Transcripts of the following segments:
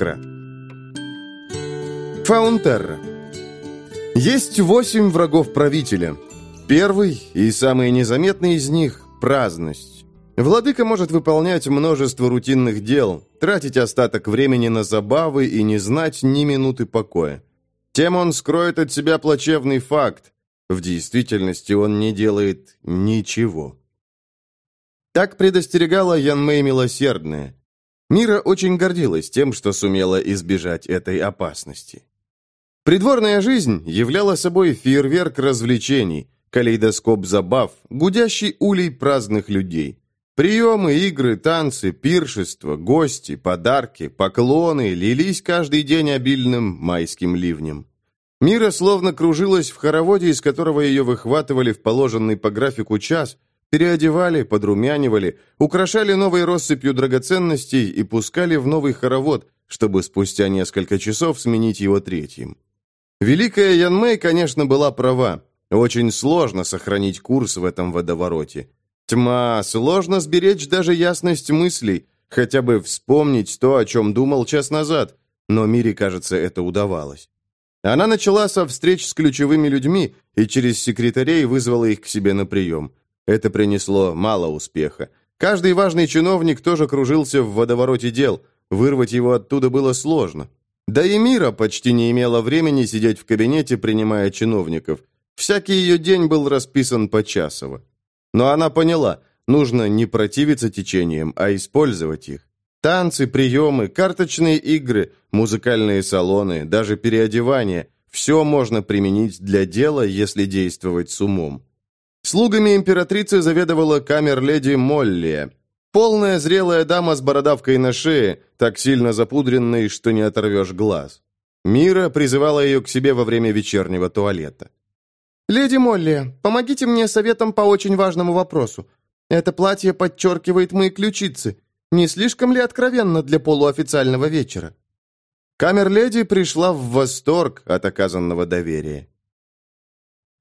Искра. Фаунтерра. Есть восемь врагов правителя. Первый и самый незаметный из них – праздность. Владыка может выполнять множество рутинных дел, тратить остаток времени на забавы и не знать ни минуты покоя. Тем он скроет от себя плачевный факт. В действительности он не делает ничего. Так предостерегала Ян Мэй Милосердная. Мира очень гордилась тем, что сумела избежать этой опасности. Придворная жизнь являла собой фейерверк развлечений, калейдоскоп забав, гудящий улей праздных людей. Приемы, игры, танцы, пиршества, гости, подарки, поклоны лились каждый день обильным майским ливнем. Мира словно кружилась в хороводе, из которого ее выхватывали в положенный по графику час, переодевали, подрумянивали, украшали новой россыпью драгоценностей и пускали в новый хоровод, чтобы спустя несколько часов сменить его третьим. Великая Янмэй, конечно, была права. Очень сложно сохранить курс в этом водовороте. Тьма, сложно сберечь даже ясность мыслей, хотя бы вспомнить то, о чем думал час назад, но Мире, кажется, это удавалось. Она начала со встреч с ключевыми людьми и через секретарей вызвала их к себе на прием. Это принесло мало успеха. Каждый важный чиновник тоже кружился в водовороте дел, вырвать его оттуда было сложно. Да и Мира почти не имела времени сидеть в кабинете, принимая чиновников. Всякий ее день был расписан почасово. Но она поняла, нужно не противиться течениям, а использовать их. Танцы, приемы, карточные игры, музыкальные салоны, даже переодевание – все можно применить для дела, если действовать с умом. Слугами императрицы заведовала камер-леди Моллия, полная зрелая дама с бородавкой на шее, так сильно запудренной, что не оторвешь глаз. Мира призывала ее к себе во время вечернего туалета. «Леди Молли, помогите мне советом по очень важному вопросу. Это платье подчеркивает мои ключицы. Не слишком ли откровенно для полуофициального вечера?» Камер-леди пришла в восторг от оказанного доверия.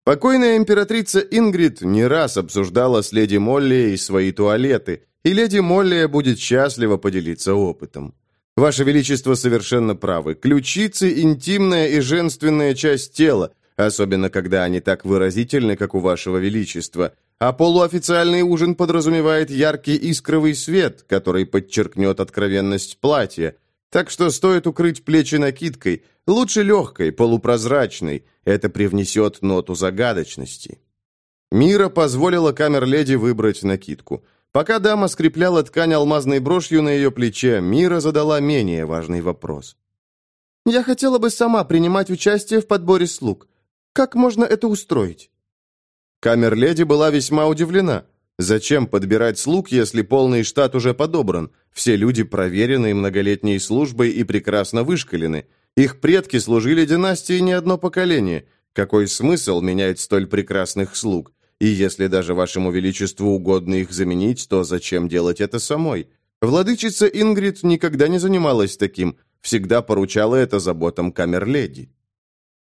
Покойная императрица Ингрид не раз обсуждала с леди Молли свои туалеты, и леди Молли будет счастлива поделиться опытом. Ваше Величество совершенно правы. Ключицы – интимная и женственная часть тела, особенно когда они так выразительны, как у вашего величества. А полуофициальный ужин подразумевает яркий искровый свет, который подчеркнет откровенность платья. Так что стоит укрыть плечи накидкой, лучше легкой, полупрозрачной. Это привнесет ноту загадочности. Мира позволила камер-леди выбрать накидку. Пока дама скрепляла ткань алмазной брошью на ее плече, Мира задала менее важный вопрос. «Я хотела бы сама принимать участие в подборе слуг. Как можно это устроить?» Камер-леди была весьма удивлена. Зачем подбирать слуг, если полный штат уже подобран? Все люди проверены многолетней службой и прекрасно вышкалены. Их предки служили династии не одно поколение. Какой смысл менять столь прекрасных слуг? И если даже вашему величеству угодно их заменить, то зачем делать это самой? Владычица Ингрид никогда не занималась таким, всегда поручала это заботам камер-леди.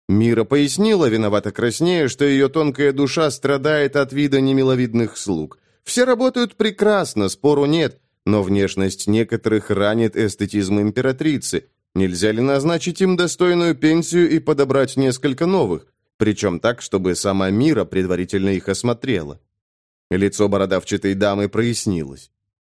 Мира пояснила, виновато краснея, что ее тонкая душа страдает от вида немиловидных слуг. Все работают прекрасно, спору нет, но внешность некоторых ранит эстетизм императрицы. Нельзя ли назначить им достойную пенсию и подобрать несколько новых? Причем так, чтобы сама Мира предварительно их осмотрела. Лицо бородавчатой дамы прояснилось.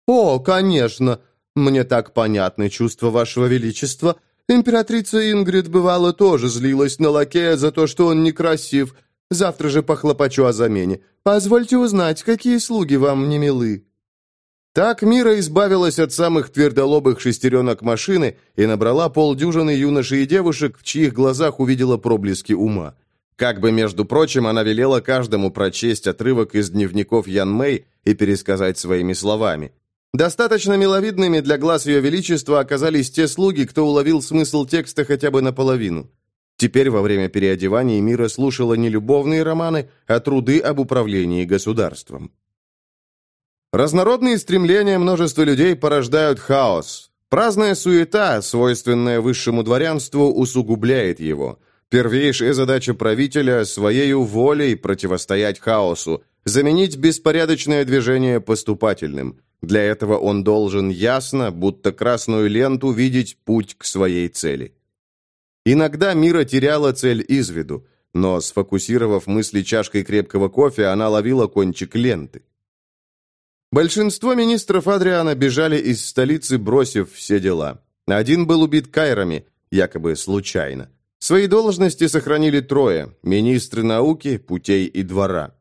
«О, конечно! Мне так понятны чувства вашего величества!» Императрица Ингрид, бывало, тоже злилась на лакея за то, что он некрасив. Завтра же похлопочу о замене. Позвольте узнать, какие слуги вам не милы». Так Мира избавилась от самых твердолобых шестеренок машины и набрала полдюжины юношей и девушек, в чьих глазах увидела проблески ума. Как бы, между прочим, она велела каждому прочесть отрывок из дневников Ян Мэй и пересказать своими словами. Достаточно миловидными для глаз Ее Величества оказались те слуги, кто уловил смысл текста хотя бы наполовину. Теперь во время переодевания Мира слушала не любовные романы, а труды об управлении государством. Разнородные стремления множества людей порождают хаос. Праздная суета, свойственная высшему дворянству, усугубляет его. Первейшая задача правителя – своею волей противостоять хаосу, заменить беспорядочное движение поступательным. Для этого он должен ясно, будто красную ленту, видеть путь к своей цели. Иногда Мира теряла цель из виду, но, сфокусировав мысли чашкой крепкого кофе, она ловила кончик ленты. Большинство министров Адриана бежали из столицы, бросив все дела. Один был убит кайрами, якобы случайно. Свои должности сохранили трое – министры науки, путей и двора.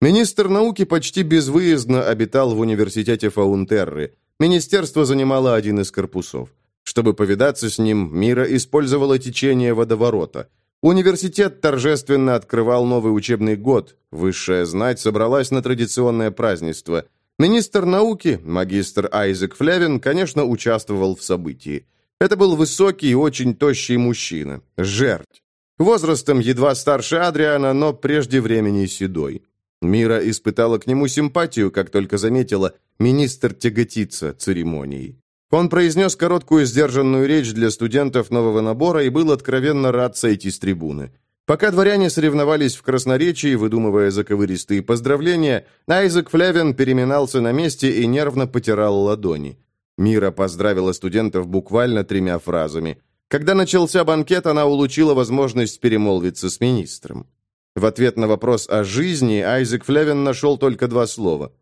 Министр науки почти безвыездно обитал в университете Фаунтерры. Министерство занимало один из корпусов. Чтобы повидаться с ним, Мира использовала течение водоворота. Университет торжественно открывал новый учебный год. Высшая знать собралась на традиционное празднество. Министр науки, магистр Айзек Флевин, конечно, участвовал в событии. Это был высокий и очень тощий мужчина, жерть. Возрастом едва старше Адриана, но прежде времени седой. Мира испытала к нему симпатию, как только заметила, министр тяготится церемонией. Он произнес короткую сдержанную речь для студентов нового набора и был откровенно рад сойти с трибуны. Пока дворяне соревновались в красноречии, выдумывая заковыристые поздравления, Айзек Флевен переминался на месте и нервно потирал ладони. Мира поздравила студентов буквально тремя фразами. Когда начался банкет, она улучила возможность перемолвиться с министром. В ответ на вопрос о жизни Айзек Флевин нашел только два слова.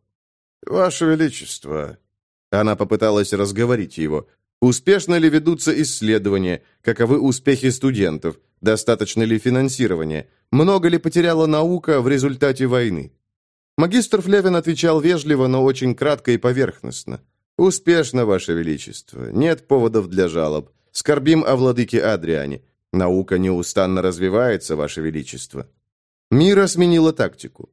«Ваше Величество». Она попыталась разговорить его. Успешно ли ведутся исследования? Каковы успехи студентов? Достаточно ли финансирования? Много ли потеряла наука в результате войны? Магистр Флевин отвечал вежливо, но очень кратко и поверхностно. «Успешно, Ваше Величество. Нет поводов для жалоб. Скорбим о владыке Адриане. Наука неустанно развивается, Ваше Величество». Мира сменила тактику.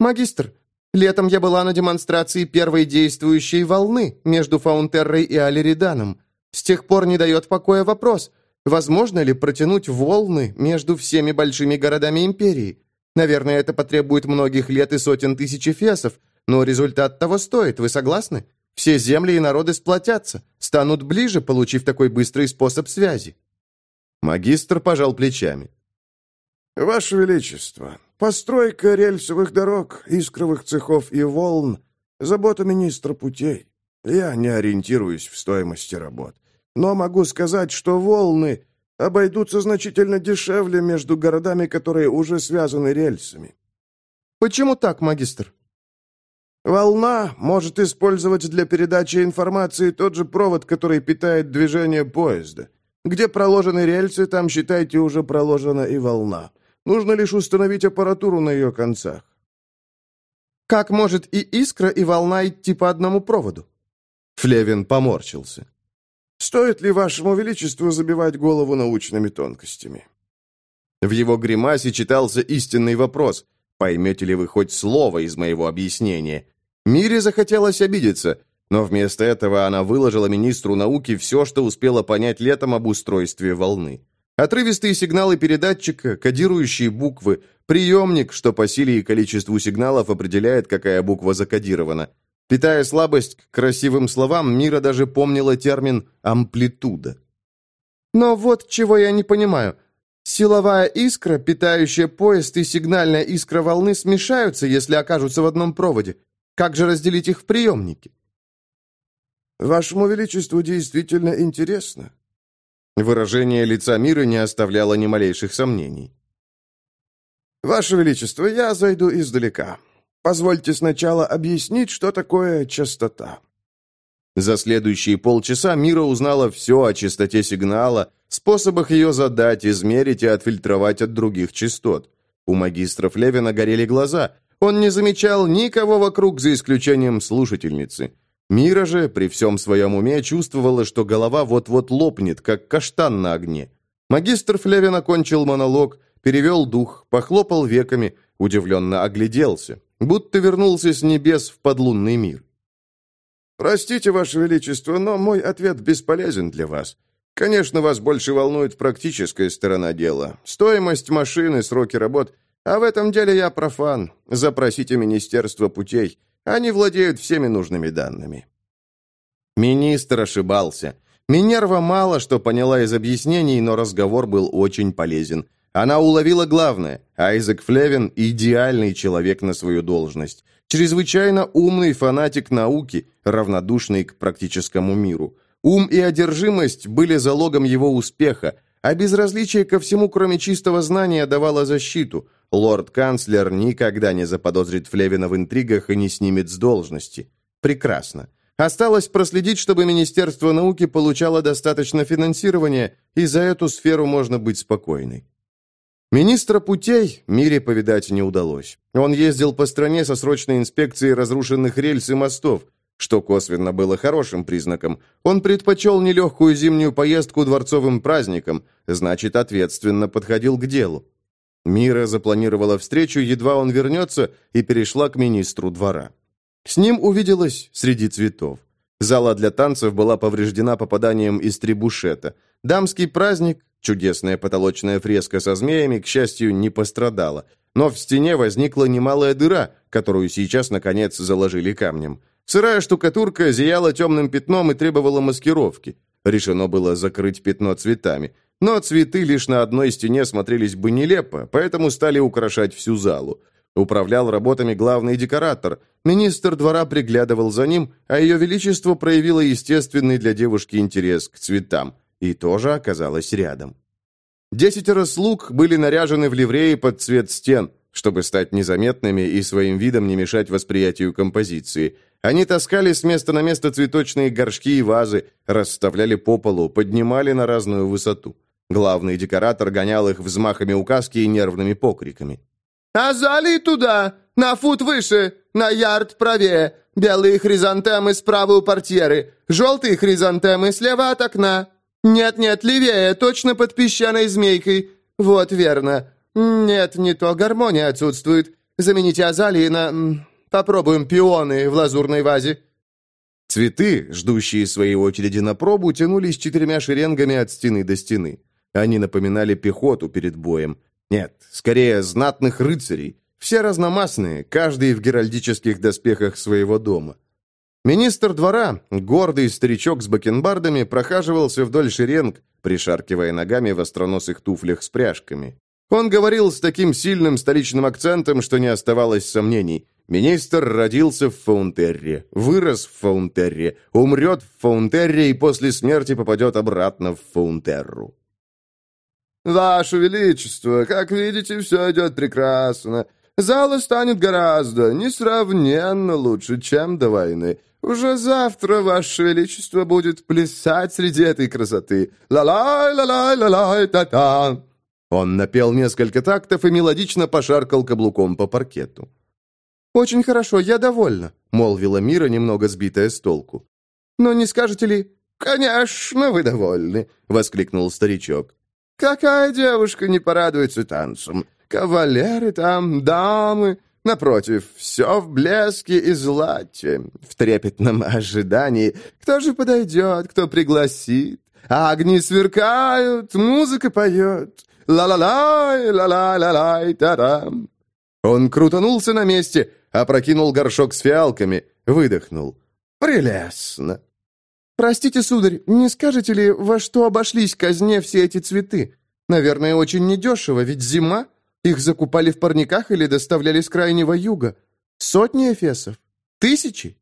«Магистр, летом я была на демонстрации первой действующей волны между Фаунтеррой и Алериданом. С тех пор не дает покоя вопрос, возможно ли протянуть волны между всеми большими городами империи. Наверное, это потребует многих лет и сотен тысяч эфесов, но результат того стоит, вы согласны?» Все земли и народы сплотятся, станут ближе, получив такой быстрый способ связи. Магистр пожал плечами. «Ваше Величество, постройка рельсовых дорог, искровых цехов и волн – забота министра путей. Я не ориентируюсь в стоимости работ, но могу сказать, что волны обойдутся значительно дешевле между городами, которые уже связаны рельсами». «Почему так, магистр?» Волна может использовать для передачи информации тот же провод, который питает движение поезда. Где проложены рельсы, там, считайте, уже проложена и волна. Нужно лишь установить аппаратуру на ее концах. Как может и искра, и волна идти по одному проводу? Флевин поморщился. Стоит ли вашему величеству забивать голову научными тонкостями? В его гримасе читался истинный вопрос – Поймете ли вы хоть слово из моего объяснения? Мире захотелось обидеться, но вместо этого она выложила министру науки все, что успела понять летом об устройстве волны. Отрывистые сигналы передатчика, кодирующие буквы, приемник, что по силе и количеству сигналов определяет, какая буква закодирована. Питая слабость к красивым словам, Мира даже помнила термин «амплитуда». «Но вот чего я не понимаю. Силовая искра, питающая поезд и сигнальная искра волны смешаются, если окажутся в одном проводе. Как же разделить их в приемнике? Вашему Величеству действительно интересно. Выражение лица мира не оставляло ни малейших сомнений. Ваше Величество, я зайду издалека. Позвольте сначала объяснить, что такое частота. За следующие полчаса Мира узнала все о частоте сигнала, способах ее задать, измерить и отфильтровать от других частот. У магистров Левина горели глаза. Он не замечал никого вокруг, за исключением слушательницы. Мира же при всем своем уме чувствовала, что голова вот-вот лопнет, как каштан на огне. Магистр Флевин окончил монолог, перевел дух, похлопал веками, удивленно огляделся, будто вернулся с небес в подлунный мир. «Простите, Ваше Величество, но мой ответ бесполезен для вас. Конечно, вас больше волнует практическая сторона дела. Стоимость машины, сроки работ. А в этом деле я профан. Запросите Министерство путей. Они владеют всеми нужными данными». Министр ошибался. Минерва мало что поняла из объяснений, но разговор был очень полезен. Она уловила главное. Айзек Флевин – идеальный человек на свою должность. Чрезвычайно умный фанатик науки, равнодушный к практическому миру. Ум и одержимость были залогом его успеха, а безразличие ко всему, кроме чистого знания, давало защиту. Лорд-канцлер никогда не заподозрит Флевина в интригах и не снимет с должности. Прекрасно. Осталось проследить, чтобы Министерство науки получало достаточно финансирования, и за эту сферу можно быть спокойной. Министра путей Мире повидать не удалось. Он ездил по стране со срочной инспекцией разрушенных рельс и мостов, что косвенно было хорошим признаком. Он предпочел нелегкую зимнюю поездку дворцовым праздникам, значит, ответственно подходил к делу. Мира запланировала встречу, едва он вернется, и перешла к министру двора. С ним увиделась среди цветов. Зала для танцев была повреждена попаданием из трибушета. Дамский праздник, Чудесная потолочная фреска со змеями, к счастью, не пострадала. Но в стене возникла немалая дыра, которую сейчас, наконец, заложили камнем. Сырая штукатурка зияла темным пятном и требовала маскировки. Решено было закрыть пятно цветами. Но цветы лишь на одной стене смотрелись бы нелепо, поэтому стали украшать всю залу. Управлял работами главный декоратор. Министр двора приглядывал за ним, а ее величество проявило естественный для девушки интерес к цветам и тоже оказалась рядом. Десятеро слуг были наряжены в ливреи под цвет стен, чтобы стать незаметными и своим видом не мешать восприятию композиции. Они таскали с места на место цветочные горшки и вазы, расставляли по полу, поднимали на разную высоту. Главный декоратор гонял их взмахами указки и нервными покриками. «Азалии туда! На фут выше! На ярд правее! Белые хризантемы справа у портьеры! Желтые хризантемы слева от окна! «Нет-нет, левее, точно под песчаной змейкой. Вот верно. Нет, не то, гармония отсутствует. Замените азалии на... Попробуем пионы в лазурной вазе». Цветы, ждущие своей очереди на пробу, тянулись четырьмя шеренгами от стены до стены. Они напоминали пехоту перед боем. Нет, скорее, знатных рыцарей. Все разномастные, каждый в геральдических доспехах своего дома. Министр двора, гордый старичок с бакенбардами, прохаживался вдоль шеренг, пришаркивая ногами в остроносых туфлях с пряжками. Он говорил с таким сильным столичным акцентом, что не оставалось сомнений. Министр родился в Фаунтерре, вырос в Фаунтерре, умрет в Фаунтерре и после смерти попадет обратно в Фаунтерру. «Ваше Величество, как видите, все идет прекрасно. Зала станет гораздо, несравненно лучше, чем до войны. Уже завтра, Ваше Величество, будет плясать среди этой красоты. Ла-лай, ла-лай, ла-лай, та-та!» Он напел несколько тактов и мелодично пошаркал каблуком по паркету. «Очень хорошо, я довольна», — молвила Мира, немного сбитая с толку. «Но не скажете ли...» «Конечно, вы довольны», — воскликнул старичок. «Какая девушка не порадуется танцем? Кавалеры там, дамы, Напротив, все в блеске и злате, в трепетном ожидании. Кто же подойдет, кто пригласит? Огни сверкают, музыка поет. Ла-ла-лай, ла-ла-ла-лай, та-дам. Он крутанулся на месте, опрокинул горшок с фиалками, выдохнул. «Прелестно!» «Простите, сударь, не скажете ли, во что обошлись казне все эти цветы? Наверное, очень недешево, ведь зима». Их закупали в парниках или доставляли с крайнего юга? Сотни эфесов? Тысячи?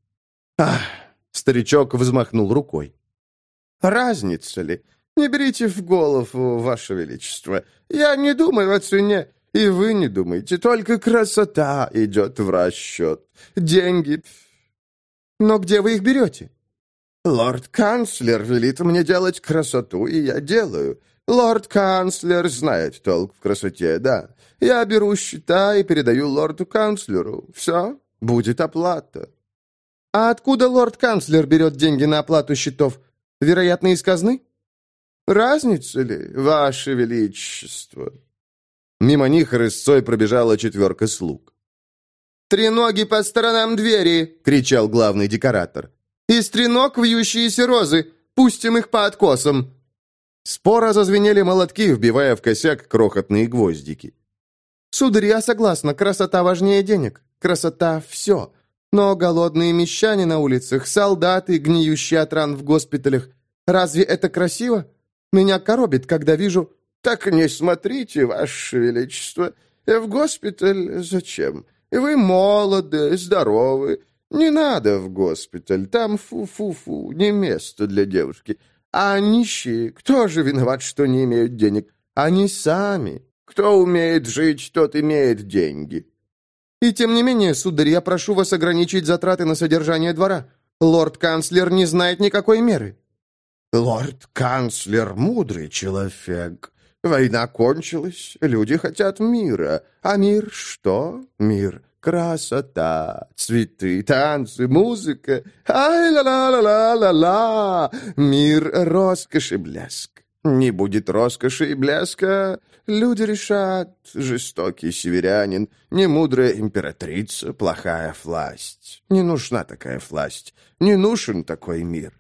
Ах, старичок взмахнул рукой. Разница ли? Не берите в голову, Ваше Величество. Я не думаю о цене, и вы не думаете. Только красота идет в расчет. Деньги... Но где вы их берете? Лорд-канцлер велит мне делать красоту, и я делаю. Лорд-канцлер знает толк в красоте, да. Я беру счета и передаю лорду-канцлеру. Все, будет оплата». «А откуда лорд-канцлер берет деньги на оплату счетов? Вероятно, из казны?» «Разница ли, ваше величество?» Мимо них рысцой пробежала четверка слуг. «Три ноги по сторонам двери!» — кричал главный декоратор. «Из треног вьющиеся розы! Пустим их по откосам!» Спора зазвенели молотки, вбивая в косяк крохотные гвоздики. Сударь, я согласна, красота важнее денег. Красота — все. Но голодные мещане на улицах, солдаты, гниющие от ран в госпиталях. Разве это красиво? Меня коробит, когда вижу... Так не смотрите, Ваше Величество. В госпиталь зачем? Вы молоды, здоровы. Не надо в госпиталь, там фу-фу-фу, не место для девушки. А нищие, кто же виноват, что не имеют денег? Они сами. Кто умеет жить, тот имеет деньги. И тем не менее, сударь, я прошу вас ограничить затраты на содержание двора. Лорд-канцлер не знает никакой меры. Лорд-канцлер мудрый человек. Война кончилась, люди хотят мира. А мир что? Мир Красота, цветы, танцы, музыка. Ай-ла-ла-ла-ла-ла-ла. Мир роскоши, блеск. Не будет роскоши и блеска. Люди решат, жестокий северянин, немудрая императрица, плохая власть. Не нужна такая власть. Не нужен такой мир.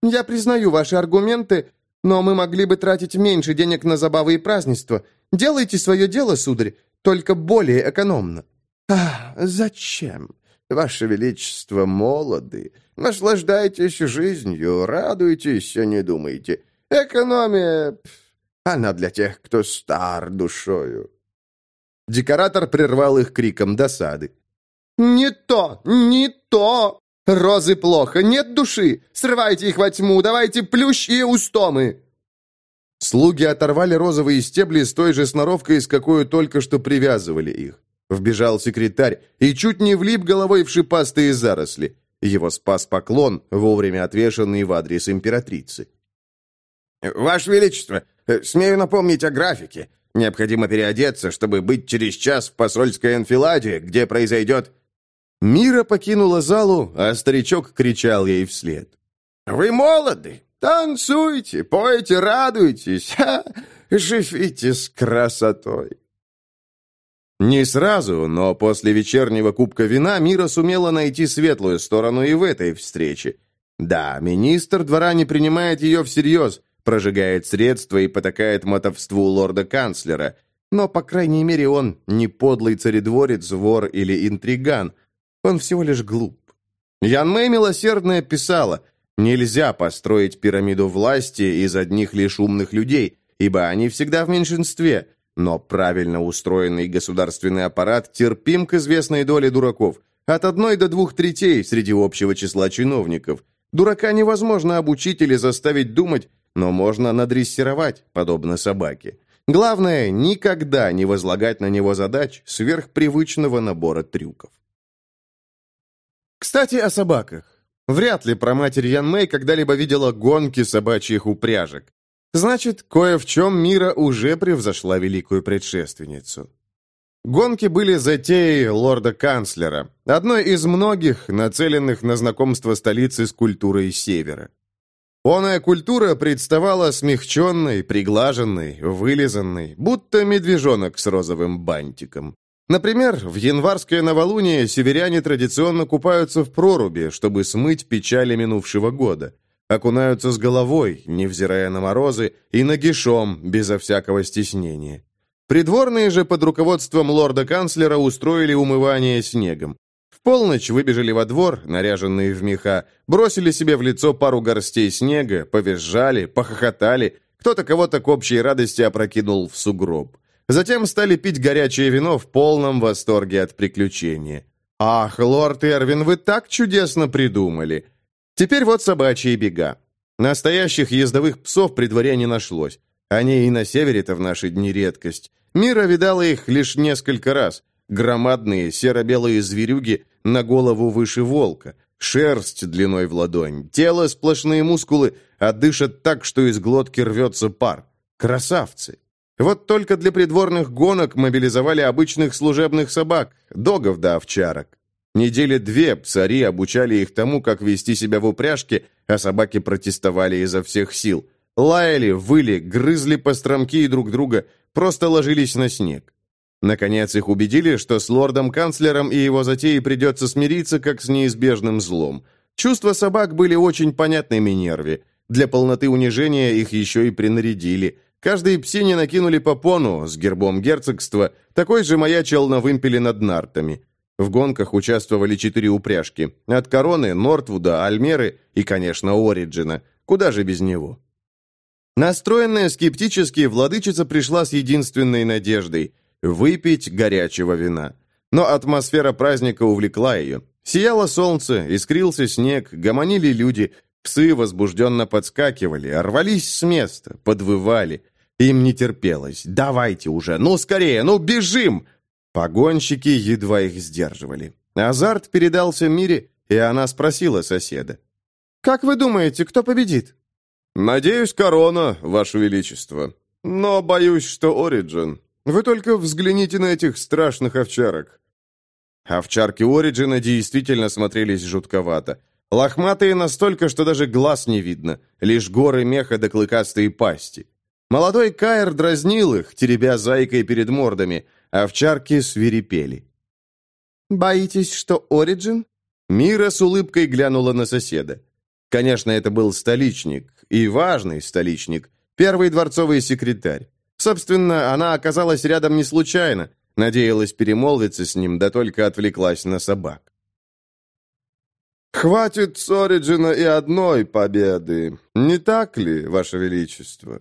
Я признаю ваши аргументы, но мы могли бы тратить меньше денег на забавы и празднества. Делайте свое дело, сударь, только более экономно. «А, зачем? Ваше Величество молоды. Наслаждайтесь жизнью, радуйтесь, а не думайте. Экономия... Она для тех, кто стар душою». Декоратор прервал их криком досады. «Не то! Не то! Розы плохо, нет души! Срывайте их во тьму, давайте плющ и устомы!» Слуги оторвали розовые стебли с той же сноровкой, с какой только что привязывали их. Вбежал секретарь и чуть не влип головой в шипастые заросли. Его спас поклон, вовремя отвешенный в адрес императрицы. «Ваше Величество, э, смею напомнить о графике. Необходимо переодеться, чтобы быть через час в посольской анфиладе, где произойдет...» Мира покинула залу, а старичок кричал ей вслед. «Вы молоды! Танцуйте, пойте, радуйтесь! Ха! Живите с красотой!» Не сразу, но после вечернего кубка вина Мира сумела найти светлую сторону и в этой встрече. Да, министр двора не принимает ее всерьез, прожигает средства и потакает мотовству лорда-канцлера, но, по крайней мере, он не подлый царедворец, вор или интриган, он всего лишь глуп. Ян Мэй милосердная писала, нельзя построить пирамиду власти из одних лишь умных людей, ибо они всегда в меньшинстве – но правильно устроенный государственный аппарат терпим к известной доле дураков, от одной до двух третей среди общего числа чиновников. Дурака невозможно обучить или заставить думать, но можно надрессировать, подобно собаке. Главное, никогда не возлагать на него задач сверхпривычного набора трюков. Кстати, о собаках. Вряд ли про матерь Ян Мэй когда-либо видела гонки собачьих упряжек. Значит, кое в чем Мира уже превзошла великую предшественницу. Гонки были затеей лорда-канцлера, одной из многих, нацеленных на знакомство столицы с культурой Севера. Оная культура представала смягченной, приглаженной, вылизанной, будто медвежонок с розовым бантиком. Например, в январское новолуние северяне традиционно купаются в проруби, чтобы смыть печали минувшего года – окунаются с головой, невзирая на морозы, и нагишом, безо всякого стеснения. Придворные же под руководством лорда-канцлера устроили умывание снегом. В полночь выбежали во двор, наряженные в меха, бросили себе в лицо пару горстей снега, повизжали, похохотали, кто-то кого-то к общей радости опрокинул в сугроб. Затем стали пить горячее вино в полном восторге от приключения. «Ах, лорд Эрвин, вы так чудесно придумали! Теперь вот собачьи бега. Настоящих ездовых псов при дворе не нашлось. Они и на севере-то в наши дни редкость. Мира видала их лишь несколько раз. Громадные серо-белые зверюги на голову выше волка, шерсть длиной в ладонь, тело сплошные мускулы, а дышат так, что из глотки рвется пар. Красавцы! Вот только для придворных гонок мобилизовали обычных служебных собак, догов да овчарок. Недели две псари обучали их тому, как вести себя в упряжке, а собаки протестовали изо всех сил. Лаяли, выли, грызли постромки и друг друга, просто ложились на снег. Наконец их убедили, что с лордом-канцлером и его затеей придется смириться, как с неизбежным злом. Чувства собак были очень понятны Минерве. Для полноты унижения их еще и принарядили. Каждой псине накинули попону с гербом герцогства, такой же маячил на вымпеле над нартами. В гонках участвовали четыре упряжки. От Короны, Нортвуда, Альмеры и, конечно, Ориджина. Куда же без него? Настроенная скептически, владычица пришла с единственной надеждой – выпить горячего вина. Но атмосфера праздника увлекла ее. Сияло солнце, искрился снег, гомонили люди, псы возбужденно подскакивали, рвались с места, подвывали. Им не терпелось. «Давайте уже! Ну, скорее! Ну, бежим!» Погонщики едва их сдерживали. Азарт передался Мире, и она спросила соседа. «Как вы думаете, кто победит?» «Надеюсь, корона, Ваше Величество. Но боюсь, что Ориджин. Вы только взгляните на этих страшных овчарок». Овчарки Ориджина действительно смотрелись жутковато. Лохматые настолько, что даже глаз не видно, лишь горы меха да клыкастые пасти. Молодой Каэр дразнил их, теребя зайкой перед мордами, овчарки свирепели. «Боитесь, что Ориджин?» Мира с улыбкой глянула на соседа. Конечно, это был столичник, и важный столичник, первый дворцовый секретарь. Собственно, она оказалась рядом не случайно, надеялась перемолвиться с ним, да только отвлеклась на собак. «Хватит с Ориджина и одной победы, не так ли, Ваше Величество?»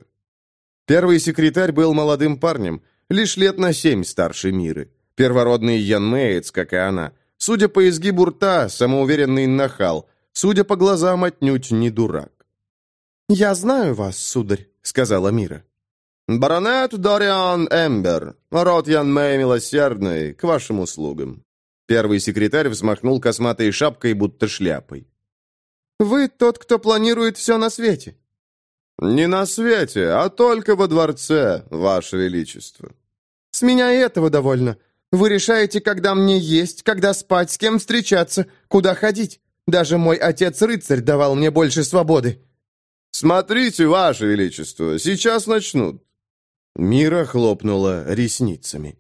Первый секретарь был молодым парнем, лишь лет на семь старше Миры. Первородный Янмеец, как и она. Судя по изгибу рта, самоуверенный нахал – Судя по глазам, отнюдь не дурак. «Я знаю вас, сударь», — сказала Мира. «Баронет Дориан Эмбер, род Ян Мэй Милосердный, к вашим услугам». Первый секретарь взмахнул косматой шапкой, будто шляпой. «Вы тот, кто планирует все на свете?» «Не на свете, а только во дворце, ваше величество». «С меня и этого довольно. Вы решаете, когда мне есть, когда спать, с кем встречаться, куда ходить. Даже мой отец-рыцарь давал мне больше свободы». «Смотрите, Ваше Величество, сейчас начнут». Мира хлопнула ресницами.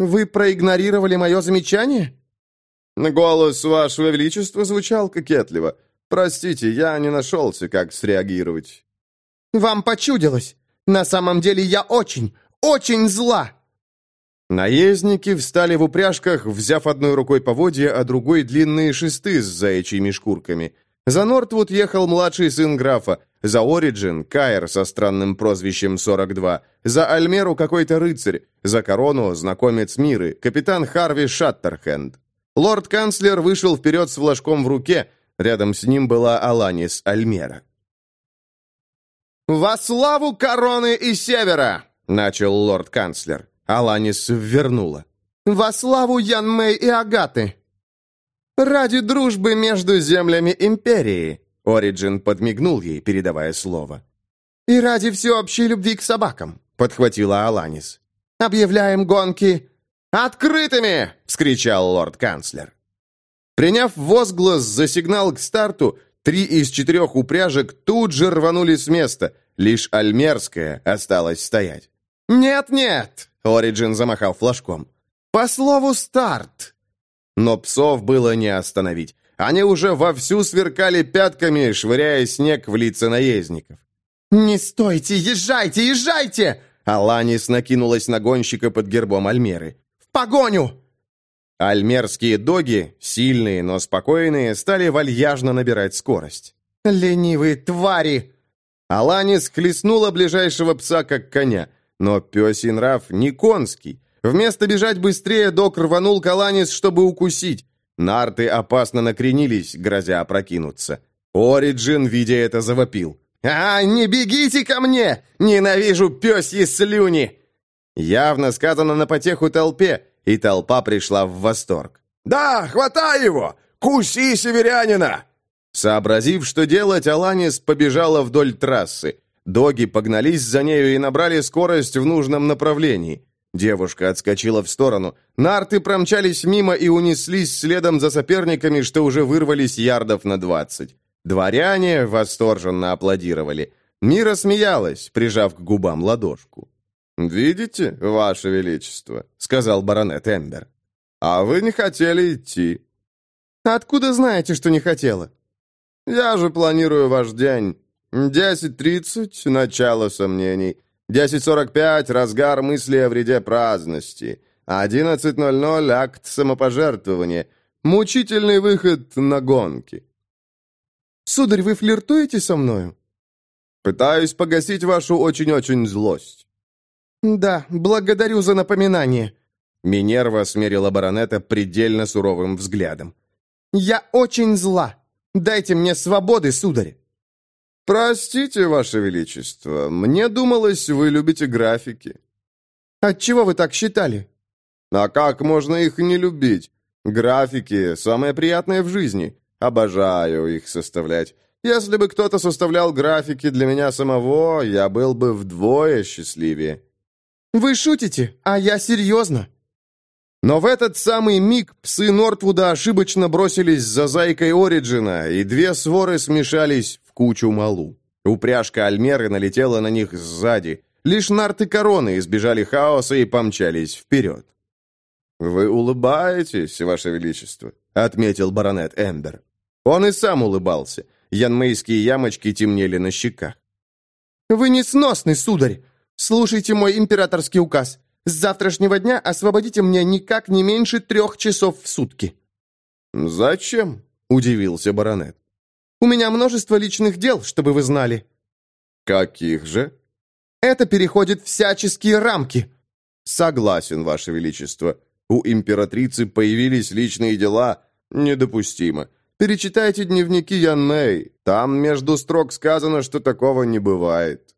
«Вы проигнорировали мое замечание?» Голос Вашего Величества звучал кокетливо. «Простите, я не нашелся, как среагировать». «Вам почудилось. На самом деле я очень, очень зла!» Наездники встали в упряжках, взяв одной рукой поводья, а другой длинные шесты с заячьими шкурками. За Нортвуд ехал младший сын графа, за Ориджин — Кайр со странным прозвищем 42, за Альмеру какой-то рыцарь, за Корону — знакомец Миры, капитан Харви Шаттерхенд. Лорд-канцлер вышел вперед с флажком в руке, рядом с ним была Аланис Альмера. «Во славу короны и севера!» — начал лорд-канцлер. Аланис вернула. «Во славу Ян Мэй и Агаты!» «Ради дружбы между землями Империи!» Ориджин подмигнул ей, передавая слово. «И ради всеобщей любви к собакам!» подхватила Аланис. «Объявляем гонки открытыми!» вскричал лорд-канцлер. Приняв возглас за сигнал к старту, три из четырех упряжек тут же рванули с места, лишь Альмерская осталась стоять. «Нет-нет!» Ориджин замахал флажком. «По слову старт!» Но псов было не остановить. Они уже вовсю сверкали пятками, швыряя снег в лица наездников. «Не стойте! Езжайте! Езжайте!» Аланис накинулась на гонщика под гербом Альмеры. «В погоню!» Альмерские доги, сильные, но спокойные, стали вальяжно набирать скорость. «Ленивые твари!» Аланис хлестнула ближайшего пса, как коня. Но пёсий нрав не конский. Вместо бежать быстрее, док рванул Каланис, чтобы укусить. Нарты опасно накренились, грозя опрокинуться. Ориджин, видя это, завопил. «А, не бегите ко мне! Ненавижу пёсьи слюни!» Явно сказано на потеху толпе, и толпа пришла в восторг. «Да, хватай его! Куси северянина!» Сообразив, что делать, Аланис побежала вдоль трассы. Доги погнались за нею и набрали скорость в нужном направлении. Девушка отскочила в сторону. Нарты промчались мимо и унеслись следом за соперниками, что уже вырвались ярдов на двадцать. Дворяне восторженно аплодировали. Мира смеялась, прижав к губам ладошку. «Видите, Ваше Величество», — сказал баронет Эмбер. «А вы не хотели идти». «Откуда знаете, что не хотела?» «Я же планирую ваш день. Десять тридцать — начало сомнений. Десять сорок пять — разгар мысли о вреде праздности. Одиннадцать ноль ноль — акт самопожертвования. Мучительный выход на гонки. «Сударь, вы флиртуете со мною?» Пытаюсь погасить вашу очень-очень злость». «Да, благодарю за напоминание». Минерва смерила баронета предельно суровым взглядом. «Я очень зла. Дайте мне свободы, сударь». «Простите, Ваше Величество, мне думалось, вы любите графики». «Отчего вы так считали?» «А как можно их не любить? Графики – самое приятное в жизни. Обожаю их составлять. Если бы кто-то составлял графики для меня самого, я был бы вдвое счастливее». «Вы шутите, а я серьезно». Но в этот самый миг псы Нортвуда ошибочно бросились за зайкой Ориджина, и две своры смешались кучу малу. Упряжка Альмеры налетела на них сзади. Лишь нарты короны избежали хаоса и помчались вперед. «Вы улыбаетесь, Ваше Величество», — отметил баронет Эмбер. Он и сам улыбался. Янмейские ямочки темнели на щеках. «Вы несносный, сударь! Слушайте мой императорский указ. С завтрашнего дня освободите мне никак не меньше трех часов в сутки». «Зачем?» – удивился баронет. «У меня множество личных дел, чтобы вы знали». «Каких же?» «Это переходит всяческие рамки». «Согласен, Ваше Величество. У императрицы появились личные дела. Недопустимо. Перечитайте дневники Ян Мэй. Там между строк сказано, что такого не бывает».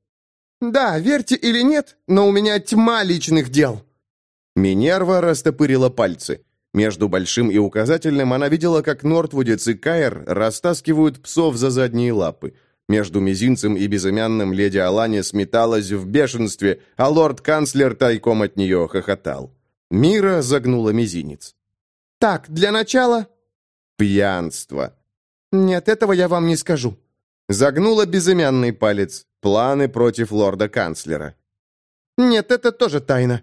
«Да, верьте или нет, но у меня тьма личных дел». Минерва растопырила пальцы. Между большим и указательным она видела, как Нортвудец и Кайр растаскивают псов за задние лапы. Между мизинцем и безымянным леди Алане сметалась в бешенстве, а лорд-канцлер тайком от нее хохотал. Мира загнула мизинец. «Так, для начала...» «Пьянство». «Нет, этого я вам не скажу». Загнула безымянный палец. Планы против лорда-канцлера. Нет, это тоже тайна.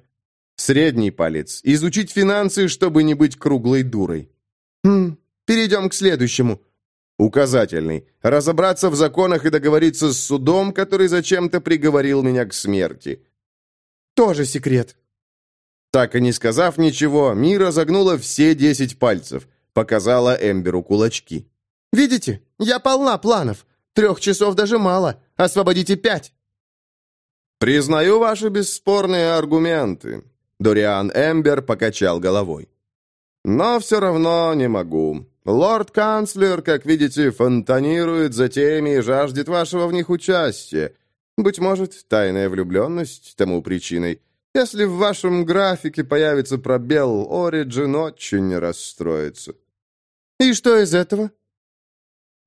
Средний палец. Изучить финансы, чтобы не быть круглой дурой. Хм, перейдем к следующему. Указательный. Разобраться в законах и договориться с судом, который зачем-то приговорил меня к смерти. Тоже секрет. Так и не сказав ничего, Мира загнула все десять пальцев. Показала Эмберу кулачки. «Видите, я полна планов. Трех часов даже мало. Освободите пять!» «Признаю ваши бесспорные аргументы», — Дориан Эмбер покачал головой. «Но все равно не могу. Лорд-канцлер, как видите, фонтанирует за теми и жаждет вашего в них участия. Быть может, тайная влюбленность тому причиной. Если в вашем графике появится пробел, Ориджин очень расстроится». «И что из этого?»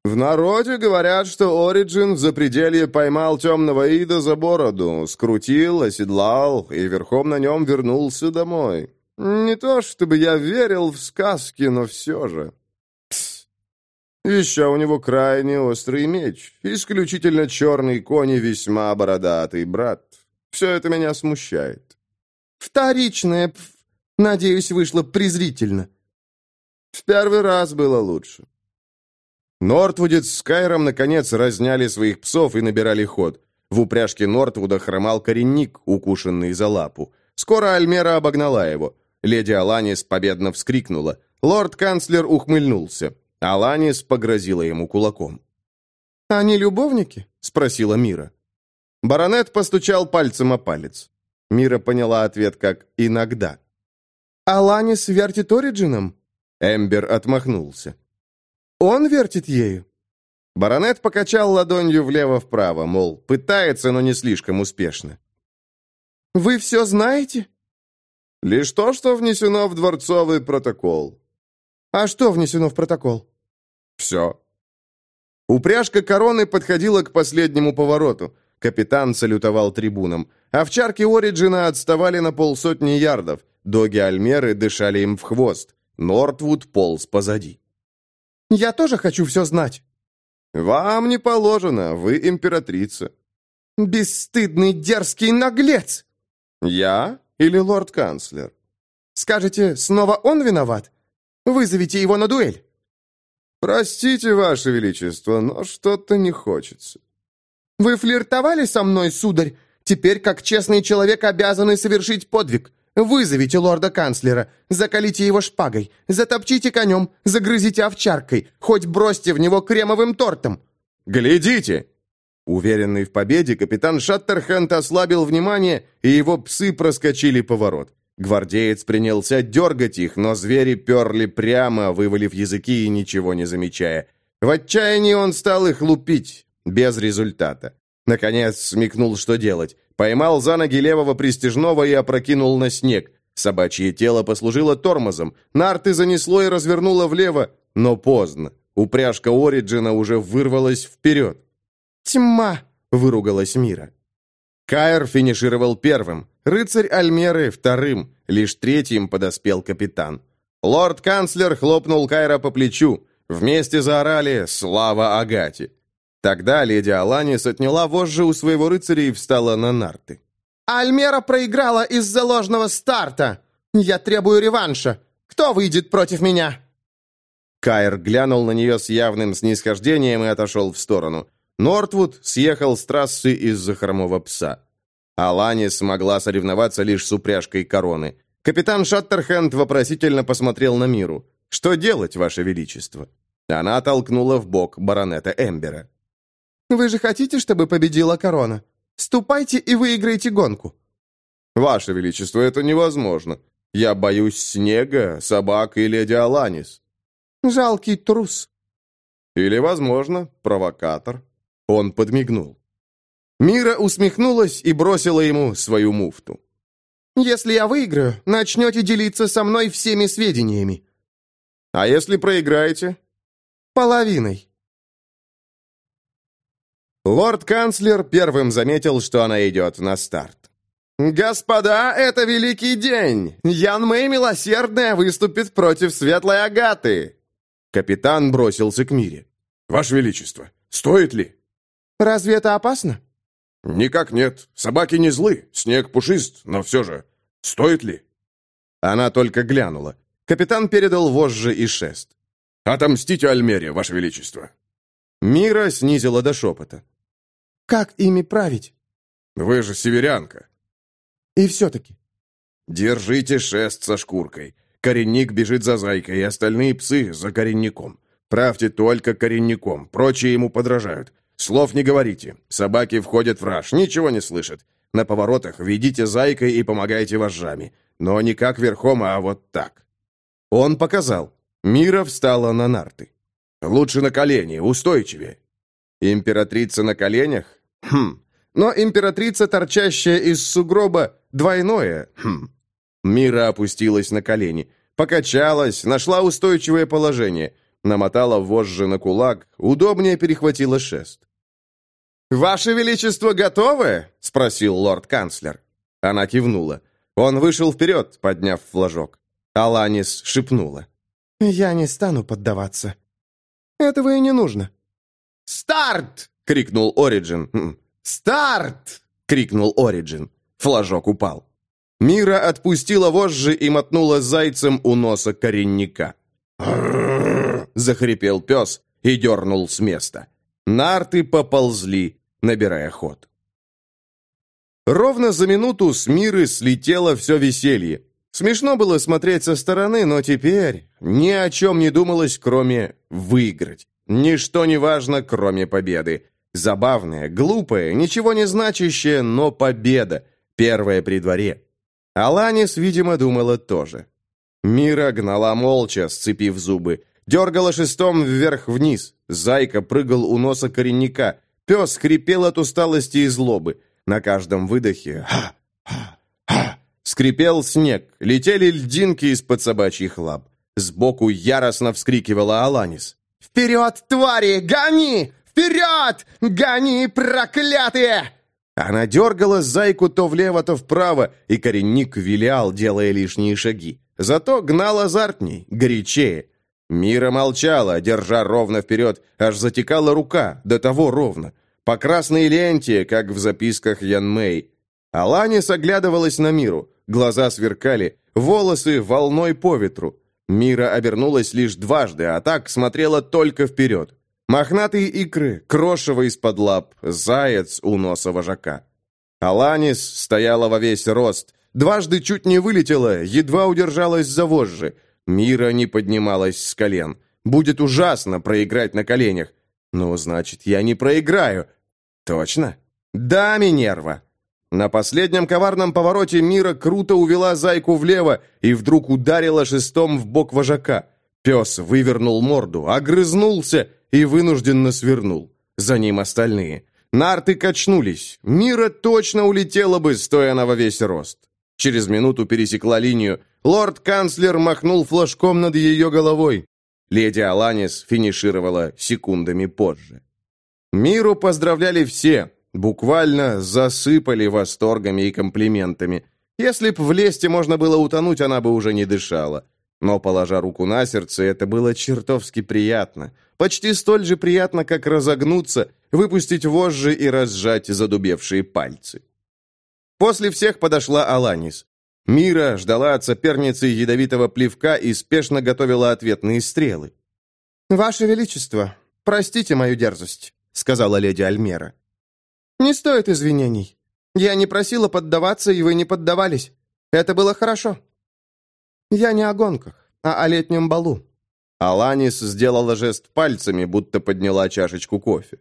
В народе говорят, что Ориджин в запределье поймал темного Ида за бороду, скрутил, оседлал и верхом на нем вернулся домой. Не то чтобы я верил в сказки, но все же. Пс. Еще у него крайне острый меч, исключительно черный конь и весьма бородатый брат. Все это меня смущает. Вторичное, пф, надеюсь, вышло презрительно. В первый раз было лучше. Нортвудец с Кайром, наконец, разняли своих псов и набирали ход. В упряжке Нортвуда хромал коренник, укушенный за лапу. Скоро Альмера обогнала его. Леди Аланис победно вскрикнула. Лорд-канцлер ухмыльнулся. Аланис погрозила ему кулаком. «Они любовники?» — спросила Мира. Баронет постучал пальцем о палец. Мира поняла ответ как «иногда». «Аланис вертит Ориджином?» Эмбер отмахнулся. Он вертит ею?» Баронет покачал ладонью влево-вправо, мол, пытается, но не слишком успешно. «Вы все знаете?» «Лишь то, что внесено в дворцовый протокол». «А что внесено в протокол?» «Все». Упряжка короны подходила к последнему повороту. Капитан салютовал трибунам. Овчарки Ориджина отставали на полсотни ярдов. Доги Альмеры дышали им в хвост. Нортвуд полз позади. Я тоже хочу все знать». «Вам не положено, вы императрица». «Бесстыдный дерзкий наглец!» «Я или лорд-канцлер?» «Скажете, снова он виноват? Вызовите его на дуэль». «Простите, Ваше Величество, но что-то не хочется». «Вы флиртовали со мной, сударь? Теперь, как честный человек, обязаны совершить подвиг. Вызовите лорда-канцлера, закалите его шпагой, затопчите конем, загрызите овчаркой, хоть бросьте в него кремовым тортом». «Глядите!» Уверенный в победе, капитан Шаттерхант ослабил внимание, и его псы проскочили поворот. Гвардеец принялся дергать их, но звери перли прямо, вывалив языки и ничего не замечая. В отчаянии он стал их лупить, без результата. Наконец смекнул, что делать. Поймал за ноги левого пристежного и опрокинул на снег. Собачье тело послужило тормозом. Нарты занесло и развернуло влево, но поздно. Упряжка Ориджина уже вырвалась вперед. «Тьма!» — выругалась Мира. Кайр финишировал первым, рыцарь Альмеры — вторым, лишь третьим подоспел капитан. Лорд-канцлер хлопнул Кайра по плечу. Вместе заорали «Слава Агате!». Тогда леди Аланис отняла вожжи у своего рыцаря и встала на нарты. «Альмера проиграла из-за ложного старта! Я требую реванша! Кто выйдет против меня?» Кайр глянул на нее с явным снисхождением и отошел в сторону. Нортвуд съехал с трассы из-за хромого пса. Алани смогла соревноваться лишь с упряжкой короны. Капитан Шаттерхенд вопросительно посмотрел на миру. «Что делать, Ваше Величество?» Она толкнула в бок баронета Эмбера. «Вы же хотите, чтобы победила корона? Ступайте и выиграйте гонку». «Ваше Величество, это невозможно. Я боюсь снега, собак и леди Аланис». «Жалкий трус». «Или, возможно, провокатор». Он подмигнул. Мира усмехнулась и бросила ему свою муфту. «Если я выиграю, начнете делиться со мной всеми сведениями». «А если проиграете?» «Половиной». Лорд-канцлер первым заметил, что она идет на старт. «Господа, это великий день! Ян Мэй Милосердная выступит против Светлой Агаты!» Капитан бросился к Мире. «Ваше Величество, стоит ли?» «Разве это опасно?» «Никак нет. Собаки не злы, снег пушист, но все же. Стоит ли?» Она только глянула. Капитан передал вожжи и шест. «Отомстите Альмере, Ваше Величество!» Мира снизила до шепота. «Как ими править?» «Вы же северянка». «И все-таки». «Держите шест со шкуркой. Коренник бежит за зайкой, и остальные псы за коренником. Правьте только коренником, прочие ему подражают. Слов не говорите. Собаки входят в раж, ничего не слышат. На поворотах ведите зайкой и помогайте вожжами. Но не как верхом, а вот так». Он показал. Мира встала на нарты. «Лучше на колени, устойчивее». «Императрица на коленях? Хм. Но императрица, торчащая из сугроба, двойное? Хм». Мира опустилась на колени, покачалась, нашла устойчивое положение, намотала вожжи на кулак, удобнее перехватила шест. «Ваше Величество готовы?» — спросил лорд-канцлер. Она кивнула. Он вышел вперед, подняв флажок. Аланис шепнула. «Я не стану поддаваться. Этого и не нужно». «Старт!» — крикнул Ориджин. «Хм. «Старт!» — крикнул Ориджин. Флажок упал. Мира отпустила вожжи и мотнула зайцем у носа коренника. захрипел пес и дернул с места. Нарты поползли, набирая ход. Ровно за минуту с Миры слетело все веселье. Смешно было смотреть со стороны, но теперь ни о чем не думалось, кроме выиграть. Ничто не важно, кроме победы. Забавная, глупая, ничего не значащая, но победа. Первая при дворе. Аланис, видимо, думала тоже. Мира гнала молча, сцепив зубы. Дергала шестом вверх-вниз. Зайка прыгал у носа коренника. Пес хрипел от усталости и злобы. На каждом выдохе «ха! ха! ха!» скрипел снег. Летели льдинки из-под собачьих лап. Сбоку яростно вскрикивала Аланис. «Вперед, твари! Гони! Вперед! Гони, проклятые!» Она дергала зайку то влево, то вправо, и коренник вилял, делая лишние шаги. Зато гнал азартней, горячее. Мира молчала, держа ровно вперед, аж затекала рука, до того ровно. По красной ленте, как в записках Ян Мэй. Аланис оглядывалась на Миру, глаза сверкали, волосы волной по ветру. Мира обернулась лишь дважды, а так смотрела только вперед. Мохнатые икры, крошево из-под лап, заяц у носа вожака. Аланис стояла во весь рост, дважды чуть не вылетела, едва удержалась за вожжи. Мира не поднималась с колен. Будет ужасно проиграть на коленях. Ну, значит, я не проиграю. Точно? Да, Минерва. На последнем коварном повороте мира круто увела зайку влево и вдруг ударила шестом в бок вожака. Пес вывернул морду, огрызнулся и вынужденно свернул. За ним остальные. Нарты качнулись. Мира точно улетела бы, стоя на во весь рост. Через минуту пересекла линию. Лорд-канцлер махнул флажком над ее головой. Леди Аланис финишировала секундами позже. Миру поздравляли все, буквально засыпали восторгами и комплиментами. Если б в лесте можно было утонуть, она бы уже не дышала. Но, положа руку на сердце, это было чертовски приятно. Почти столь же приятно, как разогнуться, выпустить вожжи и разжать задубевшие пальцы. После всех подошла Аланис. Мира ждала от соперницы ядовитого плевка и спешно готовила ответные стрелы. «Ваше Величество, простите мою дерзость», — сказала леди Альмера. «Не стоит извинений. Я не просила поддаваться, и вы не поддавались. Это было хорошо. Я не о гонках, а о летнем балу». Аланис сделала жест пальцами, будто подняла чашечку кофе.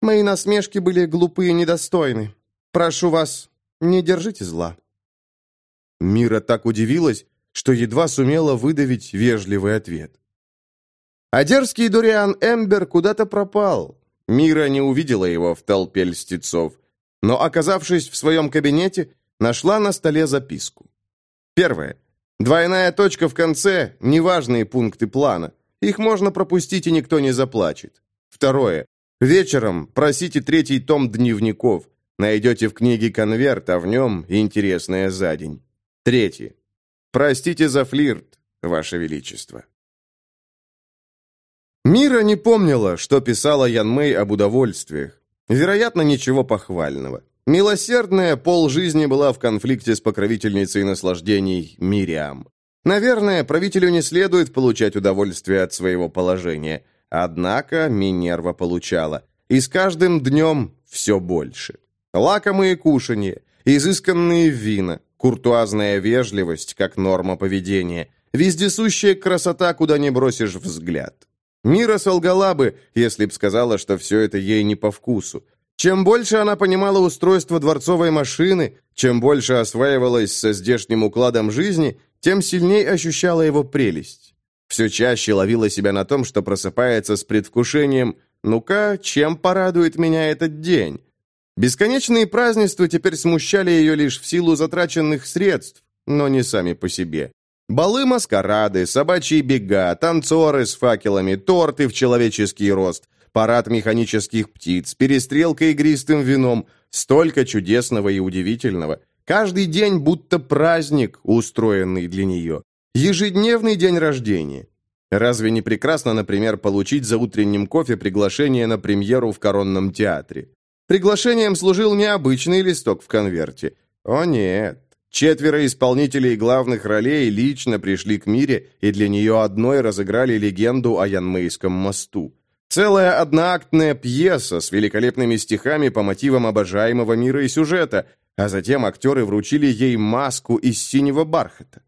«Мои насмешки были глупы и недостойны. Прошу вас, не держите зла». Мира так удивилась, что едва сумела выдавить вежливый ответ. А дерзкий Дуриан Эмбер куда-то пропал. Мира не увидела его в толпе льстецов, но, оказавшись в своем кабинете, нашла на столе записку. Первое. Двойная точка в конце – неважные пункты плана. Их можно пропустить, и никто не заплачет. Второе. Вечером просите третий том дневников. Найдете в книге конверт, а в нем интересное за день. Третье. Простите за флирт, Ваше Величество. Мира не помнила, что писала Ян Мэй об удовольствиях. Вероятно, ничего похвального. Милосердная полжизни была в конфликте с покровительницей наслаждений Мириам. Наверное, правителю не следует получать удовольствие от своего положения. Однако Минерва получала. И с каждым днем все больше. Лакомые кушанья, изысканные вина, куртуазная вежливость, как норма поведения, вездесущая красота, куда не бросишь взгляд. Мира солгала бы, если б сказала, что все это ей не по вкусу. Чем больше она понимала устройство дворцовой машины, чем больше осваивалась со здешним укладом жизни, тем сильнее ощущала его прелесть. Все чаще ловила себя на том, что просыпается с предвкушением «Ну-ка, чем порадует меня этот день?» Бесконечные празднества теперь смущали ее лишь в силу затраченных средств, но не сами по себе. Балы-маскарады, собачьи бега, танцоры с факелами, торты в человеческий рост, парад механических птиц, перестрелка игристым вином, столько чудесного и удивительного. Каждый день будто праздник, устроенный для нее. Ежедневный день рождения. Разве не прекрасно, например, получить за утренним кофе приглашение на премьеру в Коронном театре? Приглашением служил необычный листок в конверте. О нет, четверо исполнителей главных ролей лично пришли к Мире и для нее одной разыграли легенду о Янмейском мосту. Целая одноактная пьеса с великолепными стихами по мотивам обожаемого мира и сюжета, а затем актеры вручили ей маску из синего бархата.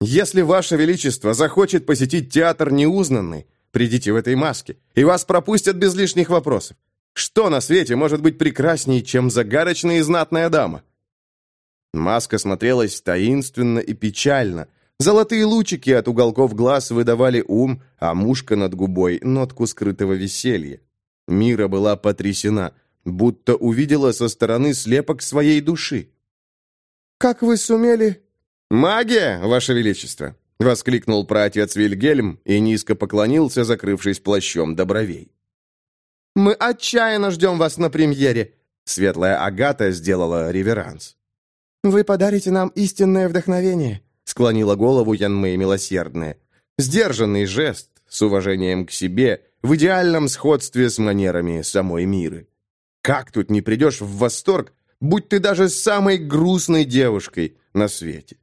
«Если Ваше Величество захочет посетить театр неузнанный, придите в этой маске, и вас пропустят без лишних вопросов. Что на свете может быть прекрасней, чем загадочная и знатная дама? Маска смотрелась таинственно и печально. Золотые лучики от уголков глаз выдавали ум, а мушка над губой — нотку скрытого веселья. Мира была потрясена, будто увидела со стороны слепок своей души. «Как вы сумели...» «Магия, Ваше Величество!» — воскликнул праотец Вильгельм и низко поклонился, закрывшись плащом до бровей. Мы отчаянно ждем вас на премьере!» Светлая Агата сделала реверанс. «Вы подарите нам истинное вдохновение», склонила голову Янмэй Милосердная. Сдержанный жест, с уважением к себе, в идеальном сходстве с манерами самой Миры. Как тут не придешь в восторг, будь ты даже самой грустной девушкой на свете?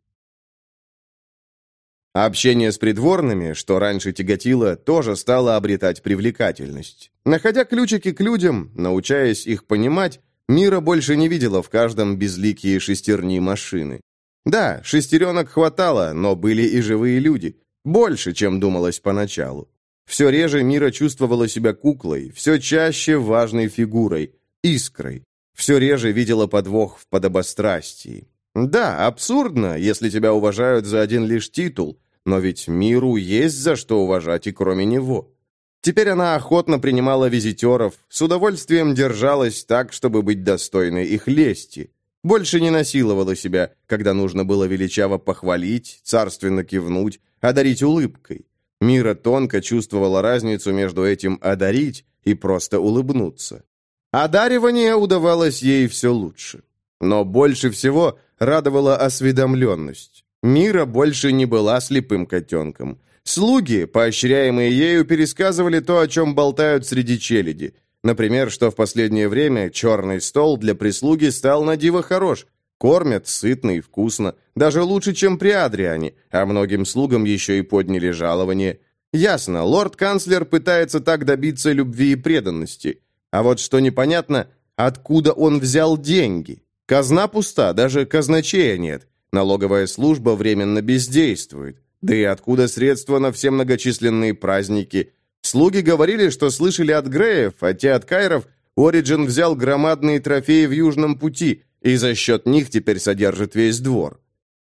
Общение с придворными, что раньше тяготило, тоже стало обретать привлекательность. Находя ключики к людям, научаясь их понимать, Мира больше не видела в каждом безликие шестерни машины. Да, шестеренок хватало, но были и живые люди. Больше, чем думалось поначалу. Все реже Мира чувствовала себя куклой, все чаще важной фигурой. искрой. Все реже видела подвох в подобострастии. Да, абсурдно, если тебя уважают за один лишь титул, но ведь миру есть за что уважать и кроме него. Теперь она охотно принимала визитеров, с удовольствием держалась так, чтобы быть достойной их лести. Больше не насиловала себя, когда нужно было величаво похвалить, царственно кивнуть, одарить улыбкой. Мира тонко чувствовала разницу между этим «одарить» и просто улыбнуться. Одаривание удавалось ей все лучше. Но больше всего радовала осведомленность. Мира больше не была слепым котенком. Слуги, поощряемые ею, пересказывали то, о чем болтают среди челяди. Например, что в последнее время черный стол для прислуги стал на диво хорош. Кормят сытно и вкусно, даже лучше, чем при Адриане, а многим слугам еще и подняли жалование. Ясно, лорд-канцлер пытается так добиться любви и преданности. А вот что непонятно, откуда он взял деньги? Казна пуста, даже казначея нет. Налоговая служба временно бездействует. Да и откуда средства на все многочисленные праздники? Слуги говорили, что слышали от Греев, а те от Кайров, Ориджин взял громадные трофеи в Южном пути, и за счет них теперь содержит весь двор.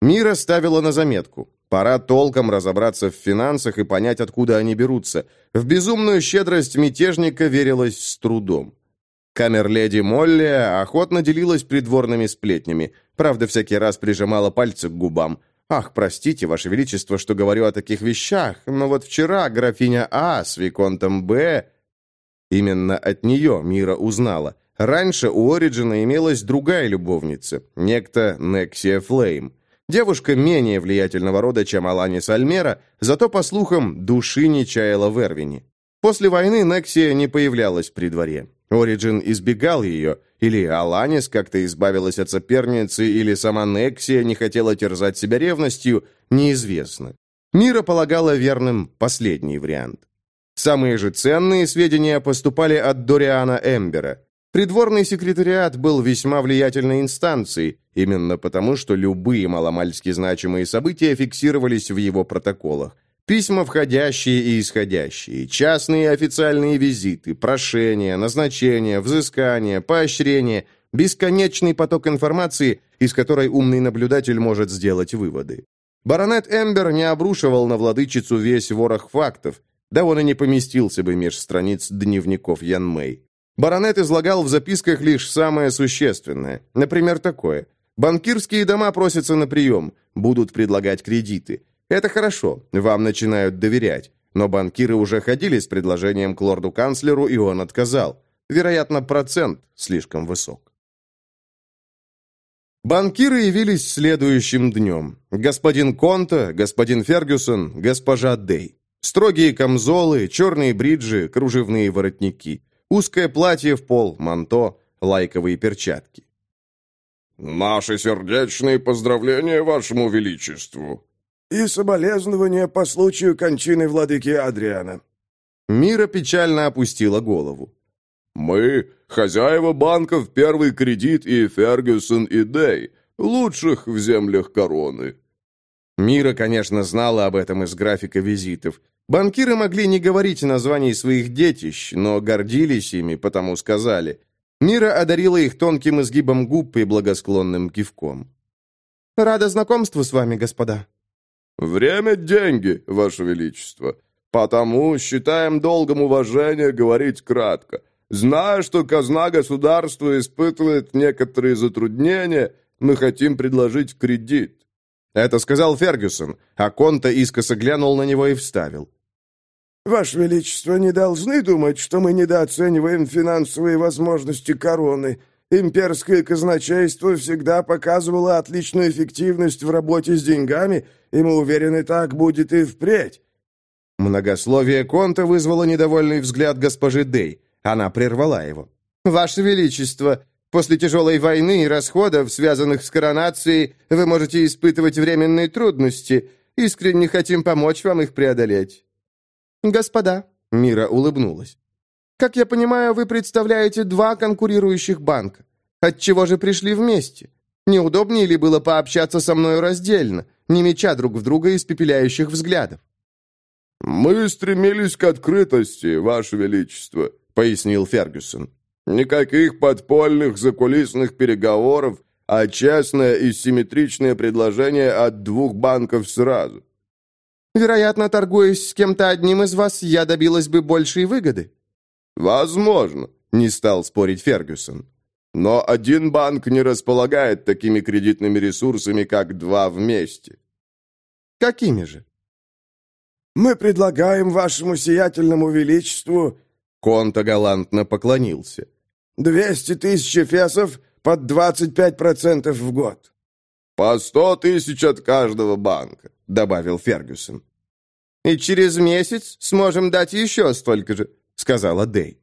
Мира ставила на заметку. Пора толком разобраться в финансах и понять, откуда они берутся. В безумную щедрость мятежника верилось с трудом. Камер-леди Молли охотно делилась придворными сплетнями. Правда, всякий раз прижимала пальцы к губам. «Ах, простите, Ваше Величество, что говорю о таких вещах, но вот вчера графиня А с Виконтом Б...» Именно от нее Мира узнала. Раньше у Ориджина имелась другая любовница, некто Нексия Флейм. Девушка менее влиятельного рода, чем Аланис Альмера, зато, по слухам, души не чаяла в Эрвине. После войны Нексия не появлялась при дворе. Ориджин избегал ее, или Аланис как-то избавилась от соперницы, или сама Нексия не хотела терзать себя ревностью, неизвестно. Мира полагала верным последний вариант. Самые же ценные сведения поступали от Дориана Эмбера. Придворный секретариат был весьма влиятельной инстанцией, именно потому, что любые маломальски значимые события фиксировались в его протоколах. Письма входящие и исходящие, частные и официальные визиты, прошения, назначения, взыскания, поощрения, бесконечный поток информации, из которой умный наблюдатель может сделать выводы. Баронет Эмбер не обрушивал на владычицу весь ворох фактов, да он и не поместился бы меж страниц дневников Ян Мэй. Баронет излагал в записках лишь самое существенное. Например, такое. «Банкирские дома просятся на прием, будут предлагать кредиты. Это хорошо, вам начинают доверять. Но банкиры уже ходили с предложением к лорду-канцлеру, и он отказал. Вероятно, процент слишком высок. Банкиры явились следующим днем. Господин Конта, господин Фергюсон, госпожа Дей. Строгие камзолы, черные бриджи, кружевные воротники. Узкое платье в пол, манто, лайковые перчатки. «Наши сердечные поздравления вашему величеству!» «И соболезнования по случаю кончины владыки Адриана!» Мира печально опустила голову. «Мы — хозяева банков «Первый кредит» и «Фергюсон» и «Дэй», лучших в землях короны». Мира, конечно, знала об этом из графика визитов. Банкиры могли не говорить названий своих детищ, но гордились ими, потому сказали. Мира одарила их тонким изгибом губ и благосклонным кивком. «Рада знакомству с вами, господа». «Время – деньги, Ваше Величество. Потому считаем долгом уважения говорить кратко. Зная, что казна государства испытывает некоторые затруднения, мы хотим предложить кредит». Это сказал Фергюсон, а Конта искоса глянул на него и вставил. «Ваше Величество, не должны думать, что мы недооцениваем финансовые возможности короны. Имперское казначейство всегда показывало отличную эффективность в работе с деньгами, и мы уверены, так будет и впредь». Многословие Конта вызвало недовольный взгляд госпожи Дей. Она прервала его. «Ваше Величество, после тяжелой войны и расходов, связанных с коронацией, вы можете испытывать временные трудности. Искренне хотим помочь вам их преодолеть». «Господа», — Мира улыбнулась, «как я понимаю, вы представляете два конкурирующих банка. Отчего же пришли вместе? Неудобнее ли было пообщаться со мною раздельно, не меча друг в друга испепеляющих взглядов?» «Мы стремились к открытости, Ваше Величество», — пояснил Фергюсон. Никаких подпольных закулисных переговоров, а честное и симметричное предложение от двух банков сразу. Вероятно, торгуясь с кем-то одним из вас, я добилась бы большей выгоды. Возможно, не стал спорить Фергюсон. Но один банк не располагает такими кредитными ресурсами, как два вместе. Какими же? Мы предлагаем вашему сиятельному величеству Конта галантно поклонился. «Двести тысяч фесов под 25% в год». «По сто тысяч от каждого банка», — добавил Фергюсон. «И через месяц сможем дать еще столько же», — сказала Дэй.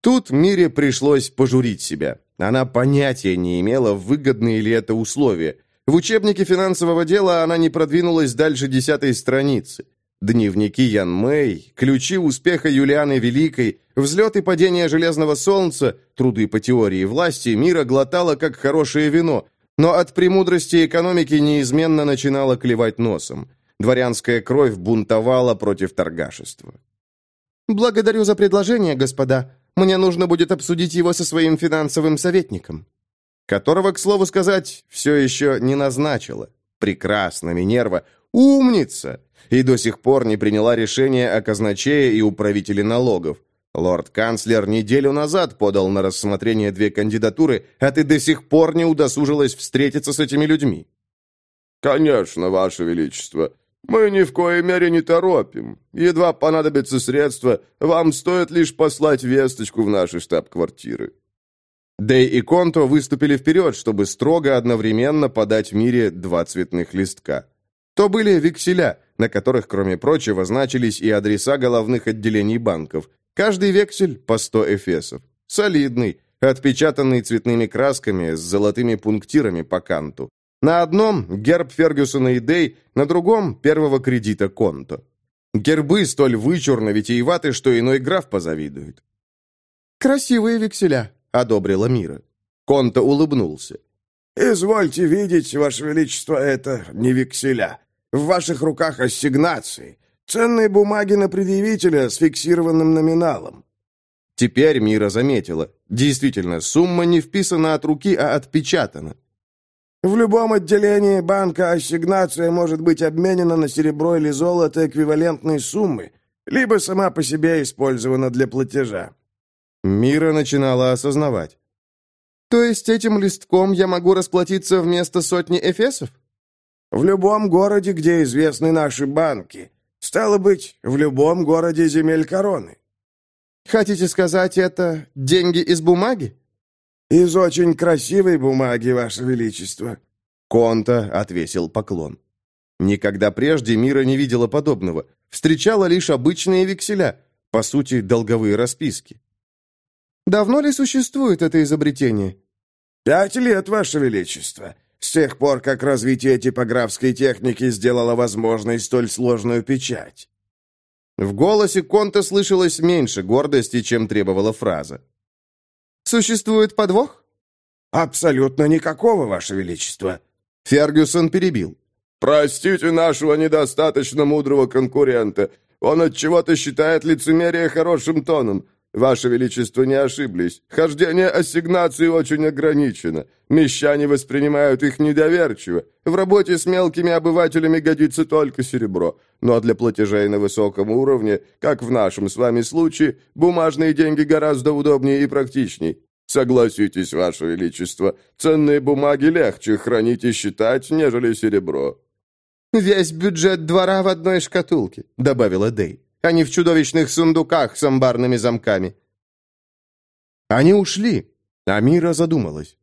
Тут Мире пришлось пожурить себя. Она понятия не имела, выгодные ли это условия. В учебнике финансового дела она не продвинулась дальше десятой страницы. Дневники Ян Мэй, ключи успеха Юлианы Великой, взлет и падение Железного Солнца, труды по теории власти мира глотала как хорошее вино, но от премудрости экономики неизменно начинала клевать носом. Дворянская кровь бунтовала против торгашества. «Благодарю за предложение, господа. Мне нужно будет обсудить его со своим финансовым советником». Которого, к слову сказать, все еще не назначила. Прекрасно, Минерва. Умница! и до сих пор не приняла решение о казначее и управителе налогов. Лорд-канцлер неделю назад подал на рассмотрение две кандидатуры, а ты до сих пор не удосужилась встретиться с этими людьми. «Конечно, Ваше Величество. Мы ни в коей мере не торопим. Едва понадобятся средства, вам стоит лишь послать весточку в наши штаб-квартиры». Дэй и Конто выступили вперед, чтобы строго одновременно подать Мире два цветных листка. То были векселя, на которых, кроме прочего, значились и адреса головных отделений банков. Каждый вексель по 100 эфесов. Солидный, отпечатанный цветными красками с золотыми пунктирами по канту. На одном – герб Фергюсона и Дей, на другом – первого кредита Конто. Гербы столь вычурно витиеваты, что иной граф позавидует. «Красивые векселя», — одобрила Мира. Конто улыбнулся. «Извольте видеть, Ваше Величество, это не векселя. В ваших руках ассигнации. Ценные бумаги на предъявителя с фиксированным номиналом». Теперь Мира заметила. Действительно, сумма не вписана от руки, а отпечатана. В любом отделении банка ассигнация может быть обменена на серебро или золото эквивалентной суммы, либо сама по себе использована для платежа. Мира начинала осознавать. То есть этим листком я могу расплатиться вместо сотни эфесов? В любом городе, где известны наши банки. Стало быть, в любом городе земель короны. Хотите сказать, это деньги из бумаги? Из очень красивой бумаги, Ваше Величество. Конта отвесил поклон. Никогда прежде мира не видела подобного. Встречала лишь обычные векселя, по сути, долговые расписки. Давно ли существует это изобретение? Пять лет, Ваше Величество с тех пор, как развитие типографской техники сделало возможной столь сложную печать. В голосе Конта слышалось меньше гордости, чем требовала фраза. «Существует подвох?» «Абсолютно никакого, Ваше Величество». Фергюсон перебил. «Простите нашего недостаточно мудрого конкурента. Он от чего то считает лицемерие хорошим тоном. «Ваше Величество не ошиблись. Хождение ассигнаций очень ограничено. Мещане воспринимают их недоверчиво. В работе с мелкими обывателями годится только серебро. Но для платежей на высоком уровне, как в нашем с вами случае, бумажные деньги гораздо удобнее и практичней. Согласитесь, Ваше Величество, ценные бумаги легче хранить и считать, нежели серебро». «Весь бюджет двора в одной шкатулке», — добавила Дэй а не в чудовищных сундуках с амбарными замками. Они ушли, а Мира задумалась.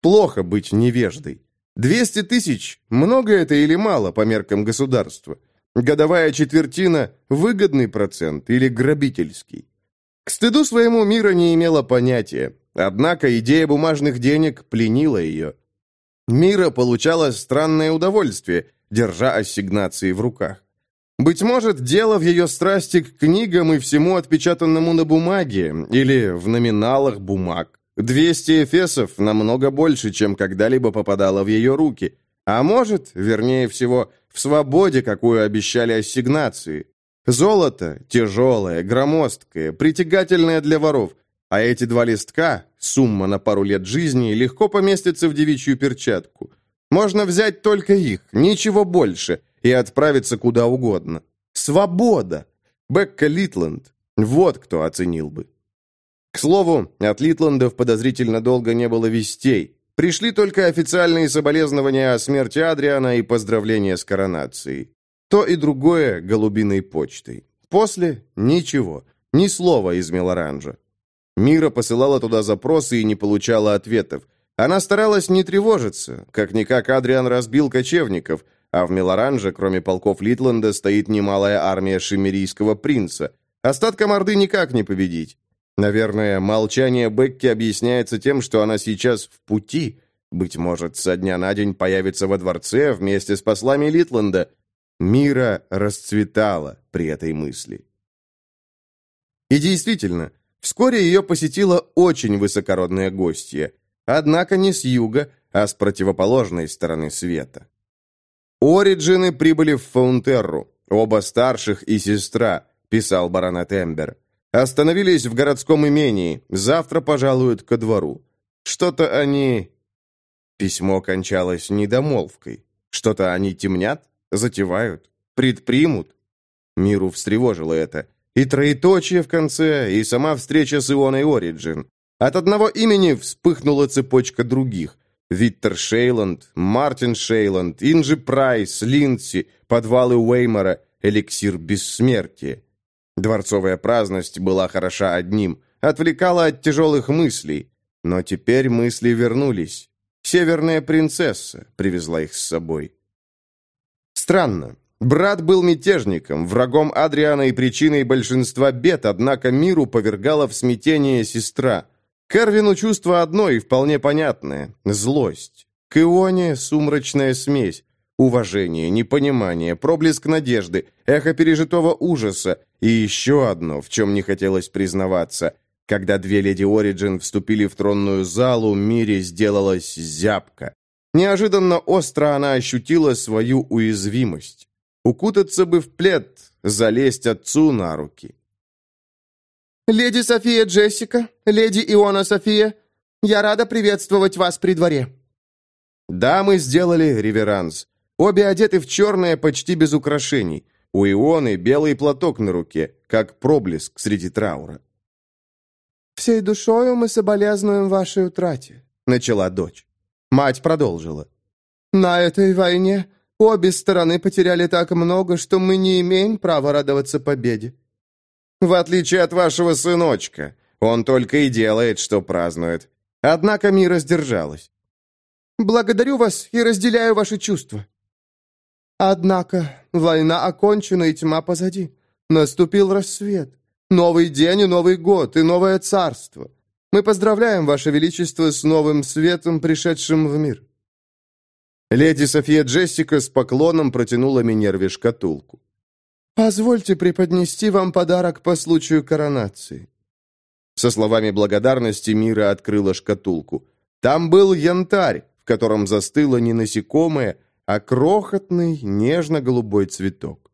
Плохо быть невеждой. Двести тысяч – много это или мало по меркам государства? Годовая четвертина – выгодный процент или грабительский? К стыду своему Мира не имела понятия, однако идея бумажных денег пленила ее. Мира получала странное удовольствие, держа ассигнации в руках. Быть может, дело в ее страсти к книгам и всему отпечатанному на бумаге или в номиналах бумаг. 200 эфесов намного больше, чем когда-либо попадало в ее руки. А может, вернее всего, в свободе, какую обещали ассигнации. Золото тяжелое, громоздкое, притягательное для воров. А эти два листка, сумма на пару лет жизни, легко поместятся в девичью перчатку. Можно взять только их, ничего больше, и отправиться куда угодно. Свобода! Бекка Литланд. Вот кто оценил бы. К слову, от Литландов подозрительно долго не было вестей. Пришли только официальные соболезнования о смерти Адриана и поздравления с коронацией. То и другое голубиной почтой. После – ничего, ни слова из Мелоранжа. Мира посылала туда запросы и не получала ответов. Она старалась не тревожиться. Как-никак Адриан разбил кочевников, а в Мелоранже, кроме полков Литланда, стоит немалая армия шимерийского принца. Остаткам Орды никак не победить. Наверное, молчание Бекки объясняется тем, что она сейчас в пути. Быть может, со дня на день появится во дворце вместе с послами Литланда. Мира расцветала при этой мысли. И действительно, вскоре ее посетила очень высокородная гостья. Однако не с юга, а с противоположной стороны света. Ориджины прибыли в Фаунтерру, оба старших и сестра, писал баронет Эмбер. Остановились в городском имении, завтра пожалуют ко двору. Что-то они... Письмо кончалось недомолвкой. Что-то они темнят, затевают, предпримут. Миру встревожило это. И троеточие в конце, и сама встреча с Ионой Ориджин. От одного имени вспыхнула цепочка других. Виттер Шейланд, Мартин Шейланд, Инжи Прайс, Линдси, подвалы Уэймора, эликсир бессмертия. Дворцовая праздность была хороша одним, отвлекала от тяжелых мыслей. Но теперь мысли вернулись. Северная принцесса привезла их с собой. Странно. Брат был мятежником, врагом Адриана и причиной большинства бед, однако миру повергала в смятение сестра. Кервину чувство одно и вполне понятное – злость. К Ионе – сумрачная смесь. Уважение, непонимание, проблеск надежды, эхо пережитого ужаса и еще одно, в чем не хотелось признаваться. Когда две леди Ориджин вступили в тронную залу, мире сделалась зябка. Неожиданно остро она ощутила свою уязвимость. Укутаться бы в плед, залезть отцу на руки. «Леди София Джессика, леди Иона София, я рада приветствовать вас при дворе». Да, мы сделали реверанс. Обе одеты в черное почти без украшений. У Ионы белый платок на руке, как проблеск среди траура. «Всей душою мы соболезнуем вашей утрате», — начала дочь. Мать продолжила. «На этой войне обе стороны потеряли так много, что мы не имеем права радоваться победе». «В отличие от вашего сыночка, он только и делает, что празднует». Однако Мира сдержалась. «Благодарю вас и разделяю ваши чувства. Однако война окончена и тьма позади. Наступил рассвет. Новый день и Новый год, и новое царство. Мы поздравляем, Ваше Величество, с новым светом, пришедшим в мир». Леди София Джессика с поклоном протянула Минерве шкатулку. «Позвольте преподнести вам подарок по случаю коронации». Со словами благодарности Мира открыла шкатулку. Там был янтарь, в котором застыло не насекомое, а крохотный нежно-голубой цветок.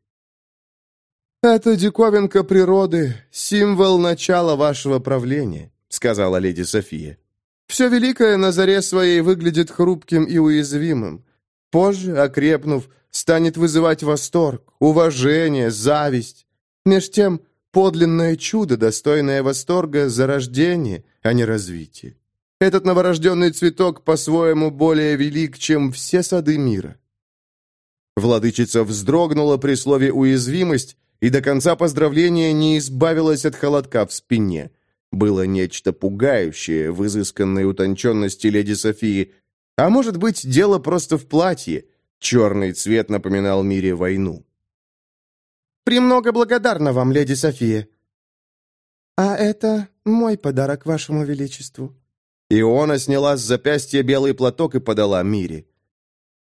«Это диковинка природы, символ начала вашего правления», — сказала леди София. «Все великое на заре своей выглядит хрупким и уязвимым. Позже, окрепнув, станет вызывать восторг, уважение, зависть. Меж тем, подлинное чудо, достойное восторга, зарождение, а не развитие. Этот новорожденный цветок по-своему более велик, чем все сады мира. Владычица вздрогнула при слове «уязвимость» и до конца поздравления не избавилась от холодка в спине. Было нечто пугающее в изысканной утонченности леди Софии. А может быть, дело просто в платье. Черный цвет напоминал мире войну. «Премного благодарна вам, леди София». «А это мой подарок вашему величеству». Иона сняла с запястья белый платок и подала Мире.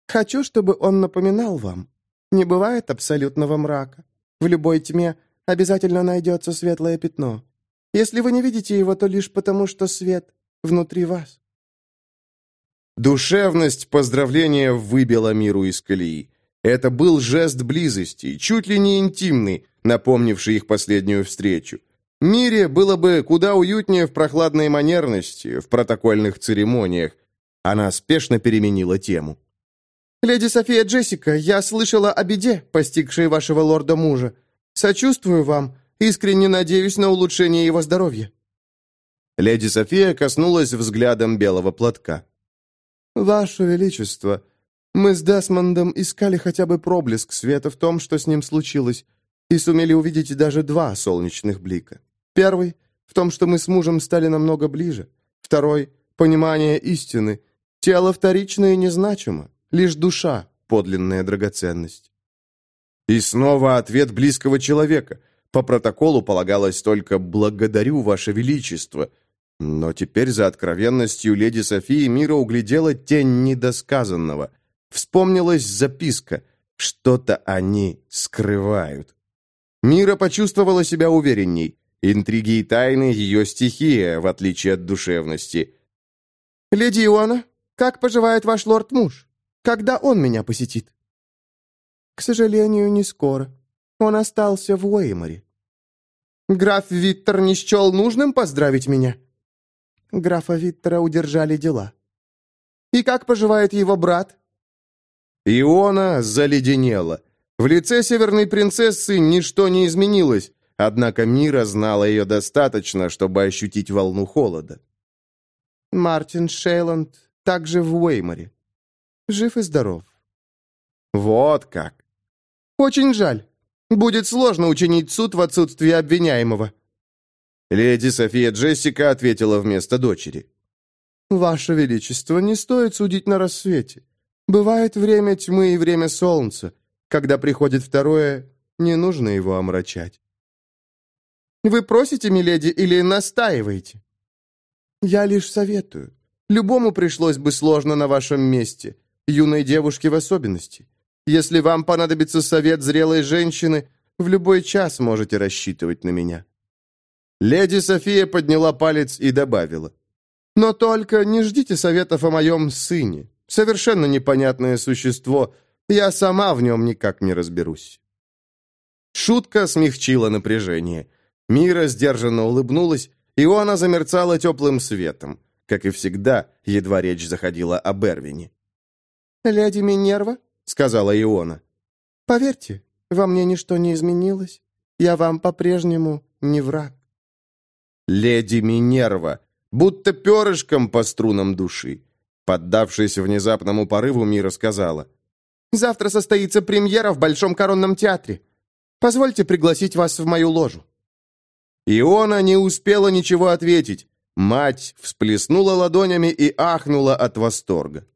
Хочу, чтобы он напоминал вам. Не бывает абсолютного мрака. В любой тьме обязательно найдется светлое пятно. Если вы не видите его, то лишь потому, что свет внутри вас. Душевность поздравления выбила миру из колеи. Это был жест близости, чуть ли не интимный, напомнивший их последнюю встречу. Мире было бы куда уютнее в прохладной манерности, в протокольных церемониях. Она спешно переменила тему. «Леди София Джессика, я слышала о беде, постигшей вашего лорда-мужа. Сочувствую вам, искренне надеюсь на улучшение его здоровья». Леди София коснулась взглядом белого платка. «Ваше Величество, мы с Десмондом искали хотя бы проблеск света в том, что с ним случилось, и сумели увидеть даже два солнечных блика. Первый — в том, что мы с мужем стали намного ближе. Второй — понимание истины. Тело вторично и незначимо, лишь душа — подлинная драгоценность. И снова ответ близкого человека. По протоколу полагалось только «благодарю, Ваше Величество». Но теперь за откровенностью леди Софии Мира углядела тень недосказанного. Вспомнилась записка. Что-то они скрывают. Мира почувствовала себя уверенней. Интриги и тайны — ее стихия, в отличие от душевности. «Леди Иоанна, как поживает ваш лорд-муж? Когда он меня посетит?» «К сожалению, не скоро. Он остался в Уэйморе». «Граф Виттер не счел нужным поздравить меня?» Графа Виттера удержали дела. «И как поживает его брат?» Иона заледенела. В лице северной принцессы ничто не изменилось, Однако Мира знала ее достаточно, чтобы ощутить волну холода. Мартин Шейланд также в Уэйморе. Жив и здоров. Вот как. Очень жаль. Будет сложно учинить суд в отсутствии обвиняемого. Леди София Джессика ответила вместо дочери. «Ваше Величество, не стоит судить на рассвете. Бывает время тьмы и время солнца. Когда приходит второе, не нужно его омрачать. Вы просите, миледи, или настаиваете?» «Я лишь советую. Любому пришлось бы сложно на вашем месте, юной девушке в особенности. Если вам понадобится совет зрелой женщины, в любой час можете рассчитывать на меня». Леди София подняла палец и добавила. «Но только не ждите советов о моем сыне. Совершенно непонятное существо. Я сама в нем никак не разберусь». Шутка смягчила напряжение. Мира сдержанно улыбнулась, и она замерцала теплым светом. Как и всегда, едва речь заходила о Бервине. «Леди Минерва?» — сказала Иона. «Поверьте, во мне ничто не изменилось. Я вам по-прежнему не враг». «Леди Минерва», будто перышком по струнам души. Поддавшись внезапному порыву, Мира сказала. «Завтра состоится премьера в Большом коронном театре. Позвольте пригласить вас в мою ложу». Иона не успела ничего ответить. Мать всплеснула ладонями и ахнула от восторга.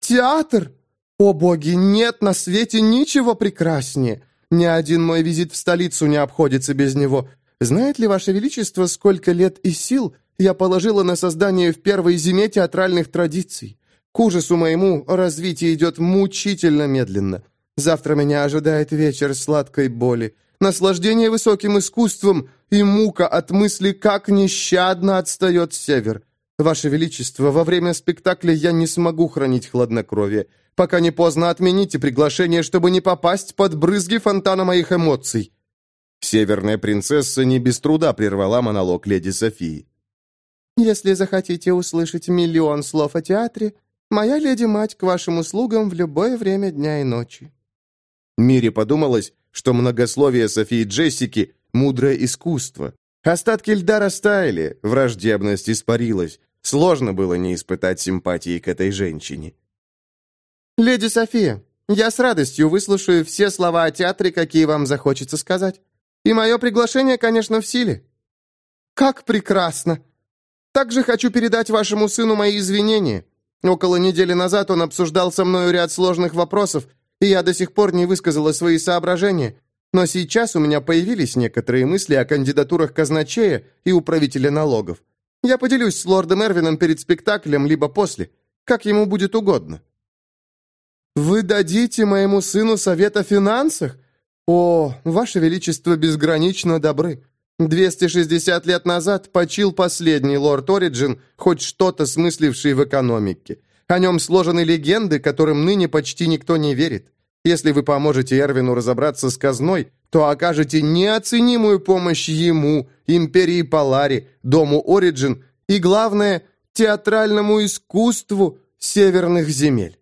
«Театр? О боги, нет на свете ничего прекраснее! Ни один мой визит в столицу не обходится без него. Знает ли Ваше Величество, сколько лет и сил я положила на создание в первой зиме театральных традиций? К ужасу моему развитие идет мучительно медленно. Завтра меня ожидает вечер сладкой боли наслаждение высоким искусством и мука от мысли, как нещадно отстает север. Ваше Величество, во время спектакля я не смогу хранить хладнокровие. Пока не поздно отмените приглашение, чтобы не попасть под брызги фонтана моих эмоций». Северная принцесса не без труда прервала монолог леди Софии. «Если захотите услышать миллион слов о театре, моя леди-мать к вашим услугам в любое время дня и ночи». Мире подумалось, что многословие Софии Джессики – мудрое искусство. Остатки льда растаяли, враждебность испарилась. Сложно было не испытать симпатии к этой женщине. «Леди София, я с радостью выслушаю все слова о театре, какие вам захочется сказать. И мое приглашение, конечно, в силе». «Как прекрасно! Также хочу передать вашему сыну мои извинения. Около недели назад он обсуждал со мною ряд сложных вопросов, и я до сих пор не высказала свои соображения. Но сейчас у меня появились некоторые мысли о кандидатурах казначея и управителя налогов. Я поделюсь с лордом Эрвином перед спектаклем, либо после, как ему будет угодно». «Вы дадите моему сыну совет о финансах? О, ваше величество безгранично добры. 260 лет назад почил последний лорд Ориджин, хоть что-то смысливший в экономике. О нем сложены легенды, которым ныне почти никто не верит. Если вы поможете Эрвину разобраться с казной, то окажете неоценимую помощь ему, империи Полари, дому Ориджин и, главное, театральному искусству северных земель.